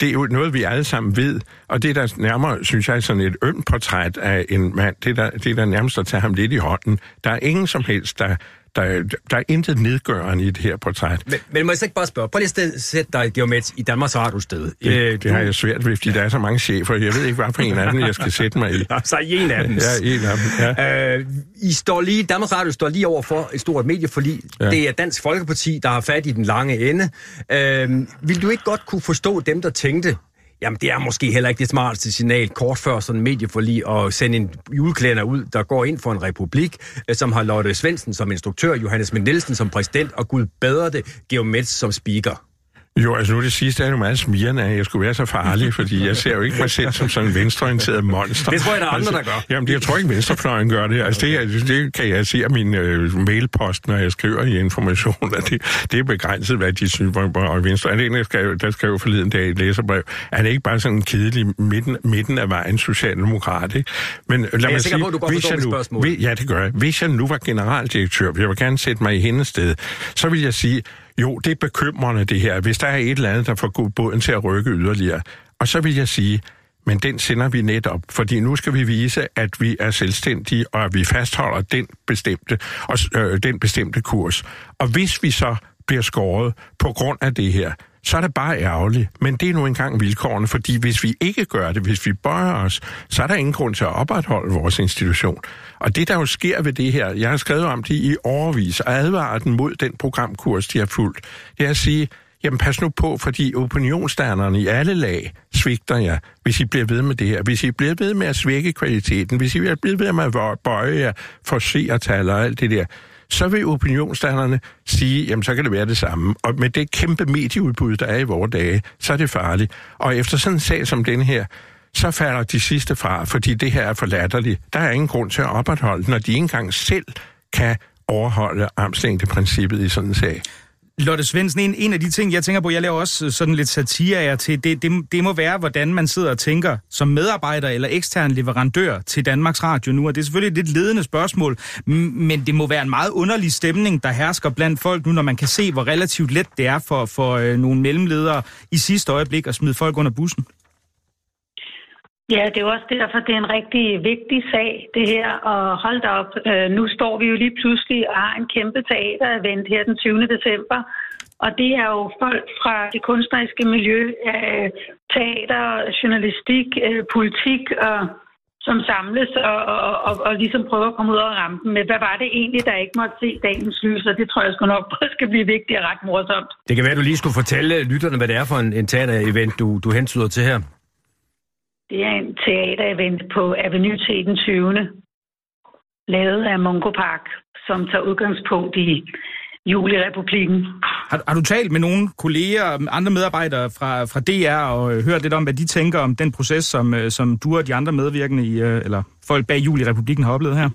Det er jo noget, vi alle sammen ved, og det er der nærmere, synes jeg, sådan et ømt portræt af en mand. Det er der, det er der nærmest at tage ham lidt i hånden. Der er ingen som helst, der... Der, der er intet nedgørende i det her portræt. Men, men må jeg så ikke bare spørge, prøv lige at sætte dig, Geomets, i Danmarks Radio sted. Øh, Det, det har jeg svært ved, fordi der er så mange chefer. Jeg ved ikke, hvad for en af dem, jeg skal sætte mig i. Så er I en af dem. Ja, en af dem. Ja. Øh, I står lige, Danmarks Radio står lige over for et stort medieforlig. Ja. Ja. Det er Dansk Folkeparti, der har fat i den lange ende. Øh, vil du ikke godt kunne forstå dem, der tænkte, jamen det er måske heller ikke det smarteste signal kort før sådan en medieforlig at sende en juleklæder ud, der går ind for en republik, øh, som har Lotte Svendsen som instruktør, Johannes Mendelsen som præsident, og Gud bedre det, Geomets som speaker. Jo, altså nu det sidste er jo meget smirrende, at jeg skulle være så farlig, fordi jeg ser jo ikke mig selv som sådan en venstreorienteret monster. Det tror jeg, der er andre, altså, der gør. Jamen, det, jeg tror ikke, venstrefløjen gør det. Altså, det, er- det kan jeg se af min øh, mailpost, når jeg skriver i information, at det, det er begrænset, hvad de synes, og venstre. Er det en, der skrev, der skrev forleden dag i et læserbrev? Er det ikke bare sådan en kedelig midten, midten af vejen socialdemokrat, ikke? Men lad jeg er mig sige, på, at du godt hvis jeg nu, spørgsmål. hvis- Ja, det gør jeg. Hvis jeg nu var generaldirektør, jeg vil gerne sætte mig i hendes sted, så vil jeg sige, jo, det er bekymrende det her, hvis der er et eller andet, der får båden til at rykke yderligere. Og så vil jeg sige, men den sender vi netop, fordi nu skal vi vise, at vi er selvstændige, og at vi fastholder den bestemte, og, øh, den bestemte kurs. Og hvis vi så bliver skåret på grund af det her, så er det bare ærgerligt. Men det er nu engang vilkårene, fordi hvis vi ikke gør det, hvis vi bøjer os, så er der ingen grund til at opretholde vores institution. Og det, der jo sker ved det her, jeg har skrevet om det i overvis, og advarer den mod den programkurs, de har fulgt, det er at sige, jamen pas nu på, fordi opinionsdannerne i alle lag svigter jer, hvis I bliver ved med det her. Hvis I bliver ved med at svække kvaliteten, hvis I bliver ved med at bøje jer for seertal og alt det der, så vil opinionsdannerne sige, jamen så kan det være det samme. Og med det kæmpe medieudbud, der er i vores dage, så er det farligt. Og efter sådan en sag som den her, så falder de sidste fra, fordi det her er for latterligt. Der er ingen grund til at opretholde, når de ikke engang selv kan overholde armslængdeprincippet i sådan en sag. Lotte Svendsen, en, en af de ting, jeg tænker på, jeg laver også øh, sådan lidt satire af jer til, det, det, det må være, hvordan man sidder og tænker som medarbejder eller ekstern leverandør til Danmarks Radio nu, og det er selvfølgelig et lidt ledende spørgsmål, men det må være en meget underlig stemning, der hersker blandt folk nu, når man kan se, hvor relativt let det er for, for øh, nogle mellemledere i sidste øjeblik at smide folk under bussen. Ja, det er også derfor, det er en rigtig vigtig sag, det her. Og hold da op, øh, nu står vi jo lige pludselig og har en kæmpe teaterevent her den 20. december. Og det er jo folk fra det kunstneriske miljø, øh, teater, journalistik, øh, politik, og, som samles og, og, og, og ligesom prøver at komme ud af rampen med, hvad var det egentlig, der ikke måtte se dagens lys, og det tror jeg sgu nok skal blive vigtigt og ret morsomt. Det kan være, at du lige skulle fortælle lytterne, hvad det er for en, en teater-event, du, du hentyder til her. Det er en teaterevent på Avenue T den 20. Lavet af Mungo Park, som tager udgangspunkt i Julirepublikken. Har, har du talt med nogle kolleger, andre medarbejdere fra, fra DR og øh, hørt lidt om, hvad de tænker om den proces, som, øh, som du og de andre medvirkende i, øh, eller folk bag Julirepublikken har oplevet her?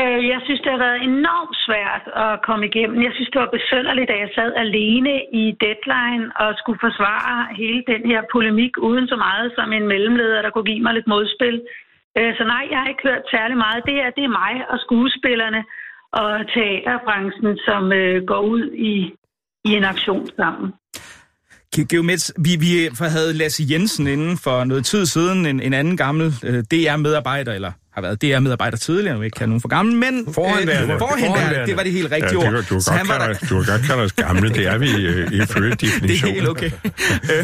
Øh, jeg synes, det har været enormt svært at komme igennem. Jeg synes, det var besynderligt, at jeg sad alene i deadline og skulle forsvare hele den her polemik uden så meget som en mellemleder, der kunne give mig lidt modspil. Øh, så nej, jeg har ikke hørt særlig meget. Det er, det er mig og skuespillerne og teaterbranchen, som øh, går ud i, i en aktion sammen. Geomets, vi, vi havde Lasse Jensen inden for noget tid siden, en, en anden gammel DR-medarbejder, eller har været DR-medarbejder tidligere, nu ikke kan nogen for gammel, men Forhenværende. øh, forhenværende, det var det helt rigtige Ja, ord. du, kan- du, Så han var kalde der, du kan godt kalde os gamle, det er vi øh, ifølge det er definitionen. helt okay.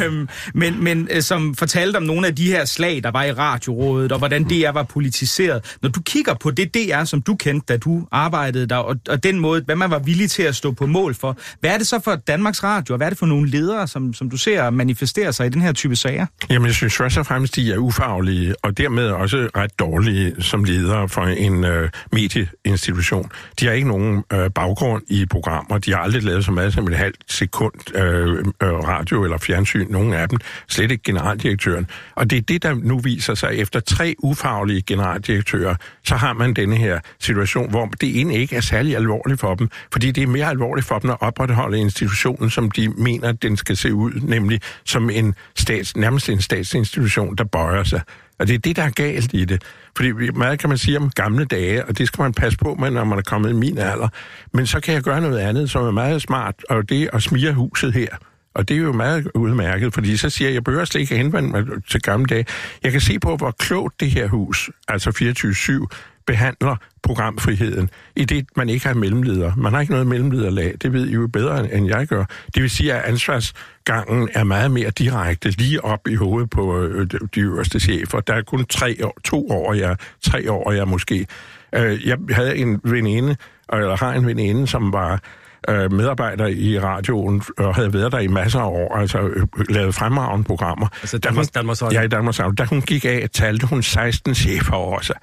øhm, men men øh, som fortalte om nogle af de her slag, der var i radiorådet, og hvordan DR var politiseret. Når du kigger på det DR, som du kendte, da du arbejdede der, og, og den måde, hvad man var villig til at stå på mål for, hvad er det så for Danmarks Radio, og hvad er det for nogle ledere, som, som du ser manifestere sig i den her type sager? Jamen, jeg synes først og fremmest, de er ufaglige, og dermed også ret dårlige som ledere for en øh, medieinstitution. De har ikke nogen øh, baggrund i programmer. De har aldrig lavet så meget som et halvt sekund øh, øh, radio eller fjernsyn, nogen af dem. Slet ikke generaldirektøren. Og det er det, der nu viser sig. Efter tre ufaglige generaldirektører, så har man denne her situation, hvor det egentlig ikke er særlig alvorligt for dem, fordi det er mere alvorligt for dem at opretholde institutionen, som de mener, den skal se ud, nemlig som en stats, nærmest en statsinstitution, der bøjer sig. Og det er det, der er galt i det. Fordi vi- meget kan man sige om gamle dage, og det skal man passe på med, når man er kommet i min alder. Men så kan jeg gøre noget andet, som er meget smart, og det er at smire huset her. Og det er jo meget udmærket, fordi så siger jeg, jeg behøver slet ikke at henvende mig til gamle dage. Jeg kan se på, hvor klogt det her hus, altså 24-7, behandler programfriheden, i det man ikke har mellemledere. Man har ikke noget mellemlederlag, det ved I jo bedre end jeg gør. Det vil sige, at ansvarsgangen er meget mere direkte, lige op i hovedet på øh, de øverste chefer. Der er kun tre år, to år, jeg, tre år, jeg måske. Øh, jeg havde en veninde, eller har en veninde, som var øh, medarbejder i radioen, og havde været der i masser af år, altså øh, lavet fremragende programmer. Altså Da Danmarks- Danmarks Radio. Ja, i Danmarks Radio. Da hun gik af, talte hun 16 chefer over sig.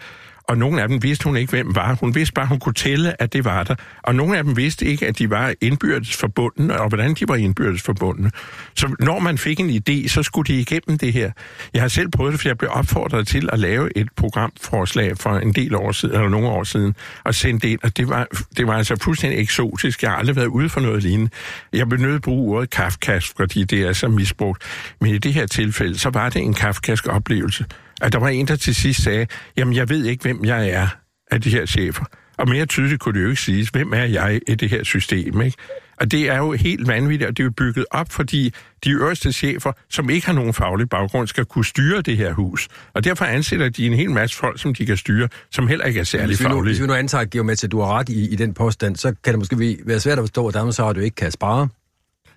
Og nogle af dem vidste hun ikke, hvem var. Hun vidste bare, at hun kunne tælle, at det var der. Og nogle af dem vidste ikke, at de var indbyrdes forbundne, og hvordan de var indbyrdes forbundne. Så når man fik en idé, så skulle de igennem det her. Jeg har selv prøvet det, for jeg blev opfordret til at lave et programforslag for en del år siden, eller nogle år siden, og sende det ind, og det var, det var altså fuldstændig eksotisk. Jeg har aldrig været ude for noget lignende. Jeg blev nødt til at bruge ordet kafkask, fordi det er så misbrugt. Men i det her tilfælde, så var det en kafkask oplevelse at der var en, der til sidst sagde, jamen jeg ved ikke, hvem jeg er af de her chefer. Og mere tydeligt kunne det jo ikke siges, hvem er jeg i det her system, ikke? Og det er jo helt vanvittigt, og det er jo bygget op, fordi de øverste chefer, som ikke har nogen faglig baggrund, skal kunne styre det her hus. Og derfor ansætter de en hel masse folk, som de kan styre, som heller ikke er særlig Hvis vi, nu, faglige. hvis vi nu antager, Geomets, at du har ret i, i den påstand, så kan det måske være svært at forstå, at Danmarks Radio ikke kan spare.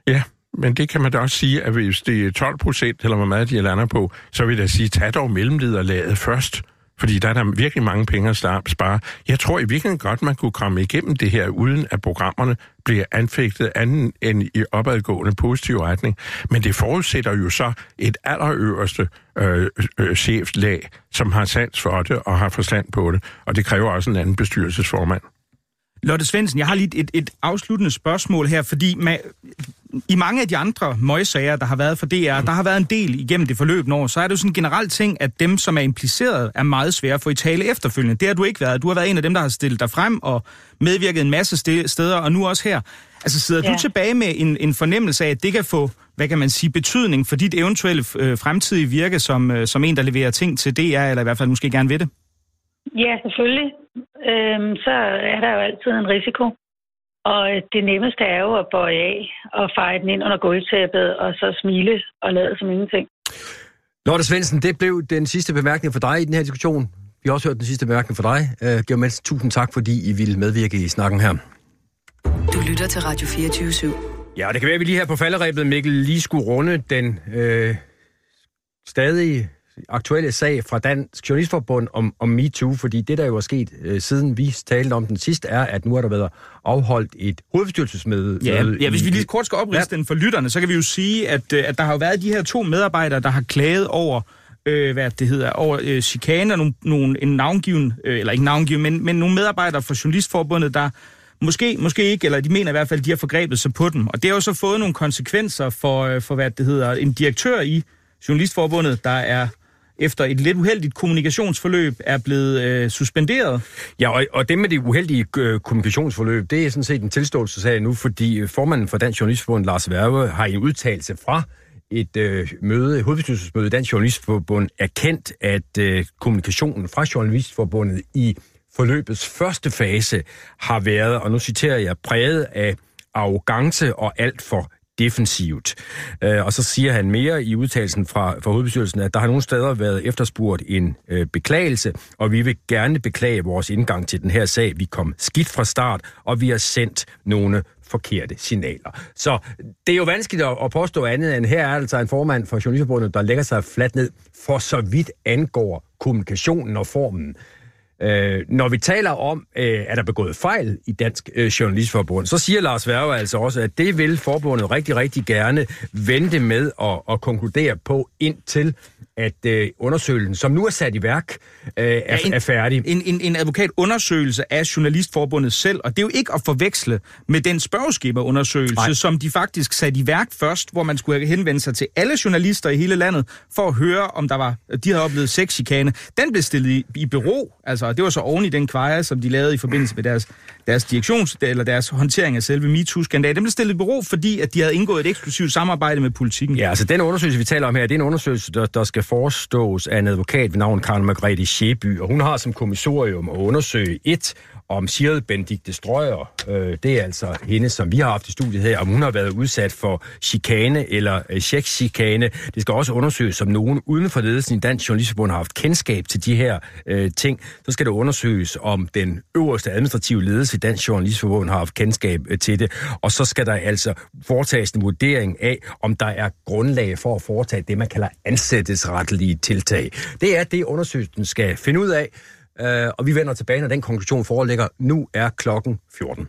Ja, men det kan man da også sige, at hvis det er 12 procent, eller hvor meget de lander på, så vil jeg sige, tag dog mellemlederlaget først. Fordi der er der virkelig mange penge at spare. Jeg tror i virkeligheden godt, man kunne komme igennem det her, uden at programmerne bliver anfægtet anden end i opadgående positiv retning. Men det forudsætter jo så et allerøverste øh, øh, cheflag, som har sans for det og har forstand på det. Og det kræver også en anden bestyrelsesformand. Lotte Svendsen, jeg har lige et, et afsluttende spørgsmål her, fordi man, i mange af de andre møgssager, der har været for DR, der har været en del igennem det forløbende år, så er det jo sådan en generel ting, at dem, som er impliceret, er meget svære at få i tale efterfølgende. Det har du ikke været. Du har været en af dem, der har stillet dig frem og medvirket en masse ste- steder, og nu også her. Altså sidder. Ja. du tilbage med en, en fornemmelse af, at det kan få, hvad kan man sige, betydning for dit eventuelle øh, fremtidige virke som, øh, som en, der leverer ting til DR, eller i hvert fald måske gerne ved det? Ja, selvfølgelig. Øhm, så er der jo altid en risiko. Og øh, det nemmeste er jo at bøje af og feje den ind under gulvtæppet, og så smile og lade som ingenting. Lotte Svendsen, det blev den sidste bemærkning for dig i den her diskussion. Vi har også hørt den sidste bemærkning for dig. Uh, Geomets, tusind tak, fordi I ville medvirke i snakken her. Du lytter til Radio 24 /7. Ja, det kan være, at vi lige her på falderæbet, Mikkel, lige skulle runde den øh, stadig aktuelle sag fra Dansk Journalistforbund om, om MeToo, fordi det, der jo er sket, øh, siden vi talte om den sidst, er, at nu er der været afholdt et hovedbestyrelsesmøde. Ja, møde ja, hvis vi lige kort skal opriste ja. den for lytterne, så kan vi jo sige, at, øh, at der har jo været de her to medarbejdere, der har klaget over, øh, hvad det hedder, over øh, chikane, nogle, nogle, en navngiven, øh, eller ikke navngiven, men, men nogle medarbejdere fra Journalistforbundet, der måske, måske ikke, eller de mener i hvert fald, de har forgrebet sig på dem. Og det har jo så fået nogle konsekvenser for, øh, for hvad det hedder, en direktør i Journalistforbundet, der er efter et lidt uheldigt kommunikationsforløb er blevet øh, suspenderet. Ja, og, og det med det uheldige øh, kommunikationsforløb, det er sådan set en tilståelsesag nu, fordi øh, formanden for Dansk Journalistforbund, Lars Værve, har i en udtalelse fra et øh, møde, hovedbestyrelsesmøde i Dansk Journalistforbund, erkendt, at øh, kommunikationen fra Journalistforbundet i forløbets første fase har været, og nu citerer jeg, præget af arrogance og alt for defensivt. Øh, og så siger han mere i udtalelsen fra, fra hovedbestyrelsen, at der har nogle steder været efterspurgt en øh, beklagelse, og vi vil gerne beklage vores indgang til den her sag. Vi kom skidt fra start, og vi har sendt nogle forkerte signaler. Så det er jo vanskeligt at, at påstå andet end, her er altså en formand for Journalistforbundet, der lægger sig fladt ned for så vidt angår kommunikationen og formen. Øh, når vi taler om, øh, er der begået fejl i Dansk øh, Journalistforbund, så siger Lars Værge altså også, at det vil forbundet rigtig, rigtig gerne vente med at, at konkludere på indtil at øh, undersøgelsen, som nu er sat i værk, øh, er, ja, en, er færdig. En, en, en advokatundersøgelse af Journalistforbundet selv, og det er jo ikke at forveksle med den spørgeskemaundersøgelse, som de faktisk satte i værk først, hvor man skulle henvende sig til alle journalister i hele landet, for at høre, om der var, de havde oplevet sexchikane. Den blev stillet i, i bero, altså det var så oven i den kveje, som de lavede i forbindelse med deres, deres direktions, eller deres håndtering af selve MeToo-skandalen. Den blev stillet i bero, fordi at de havde indgået et eksklusivt samarbejde med politikken. Ja, altså den undersøgelse, vi taler om her, det er en undersøgelse, der, der skal forestås af en advokat ved navn Karen Margrethe Sjeby, og hun har som kommissorium at undersøge et, om Sigrid Benedikte Strøger, øh, det er altså hende, som vi har haft i studiet her, om hun har været udsat for chikane eller øh, chikane. Det skal også undersøges, om nogen uden for ledelsen i Dansk Journalistforbund har haft kendskab til de her øh, ting. Så skal det undersøges, om den øverste administrative ledelse til Dansk Journalistforbund har haft kendskab øh, til det. Og så skal der altså foretages en vurdering af, om der er grundlag for at foretage det, man kalder ansættelsesrettelige tiltag. Det er det, undersøgelsen skal finde ud af. Øh, og vi vender tilbage, når den konklusion foreligger. Nu er klokken 14.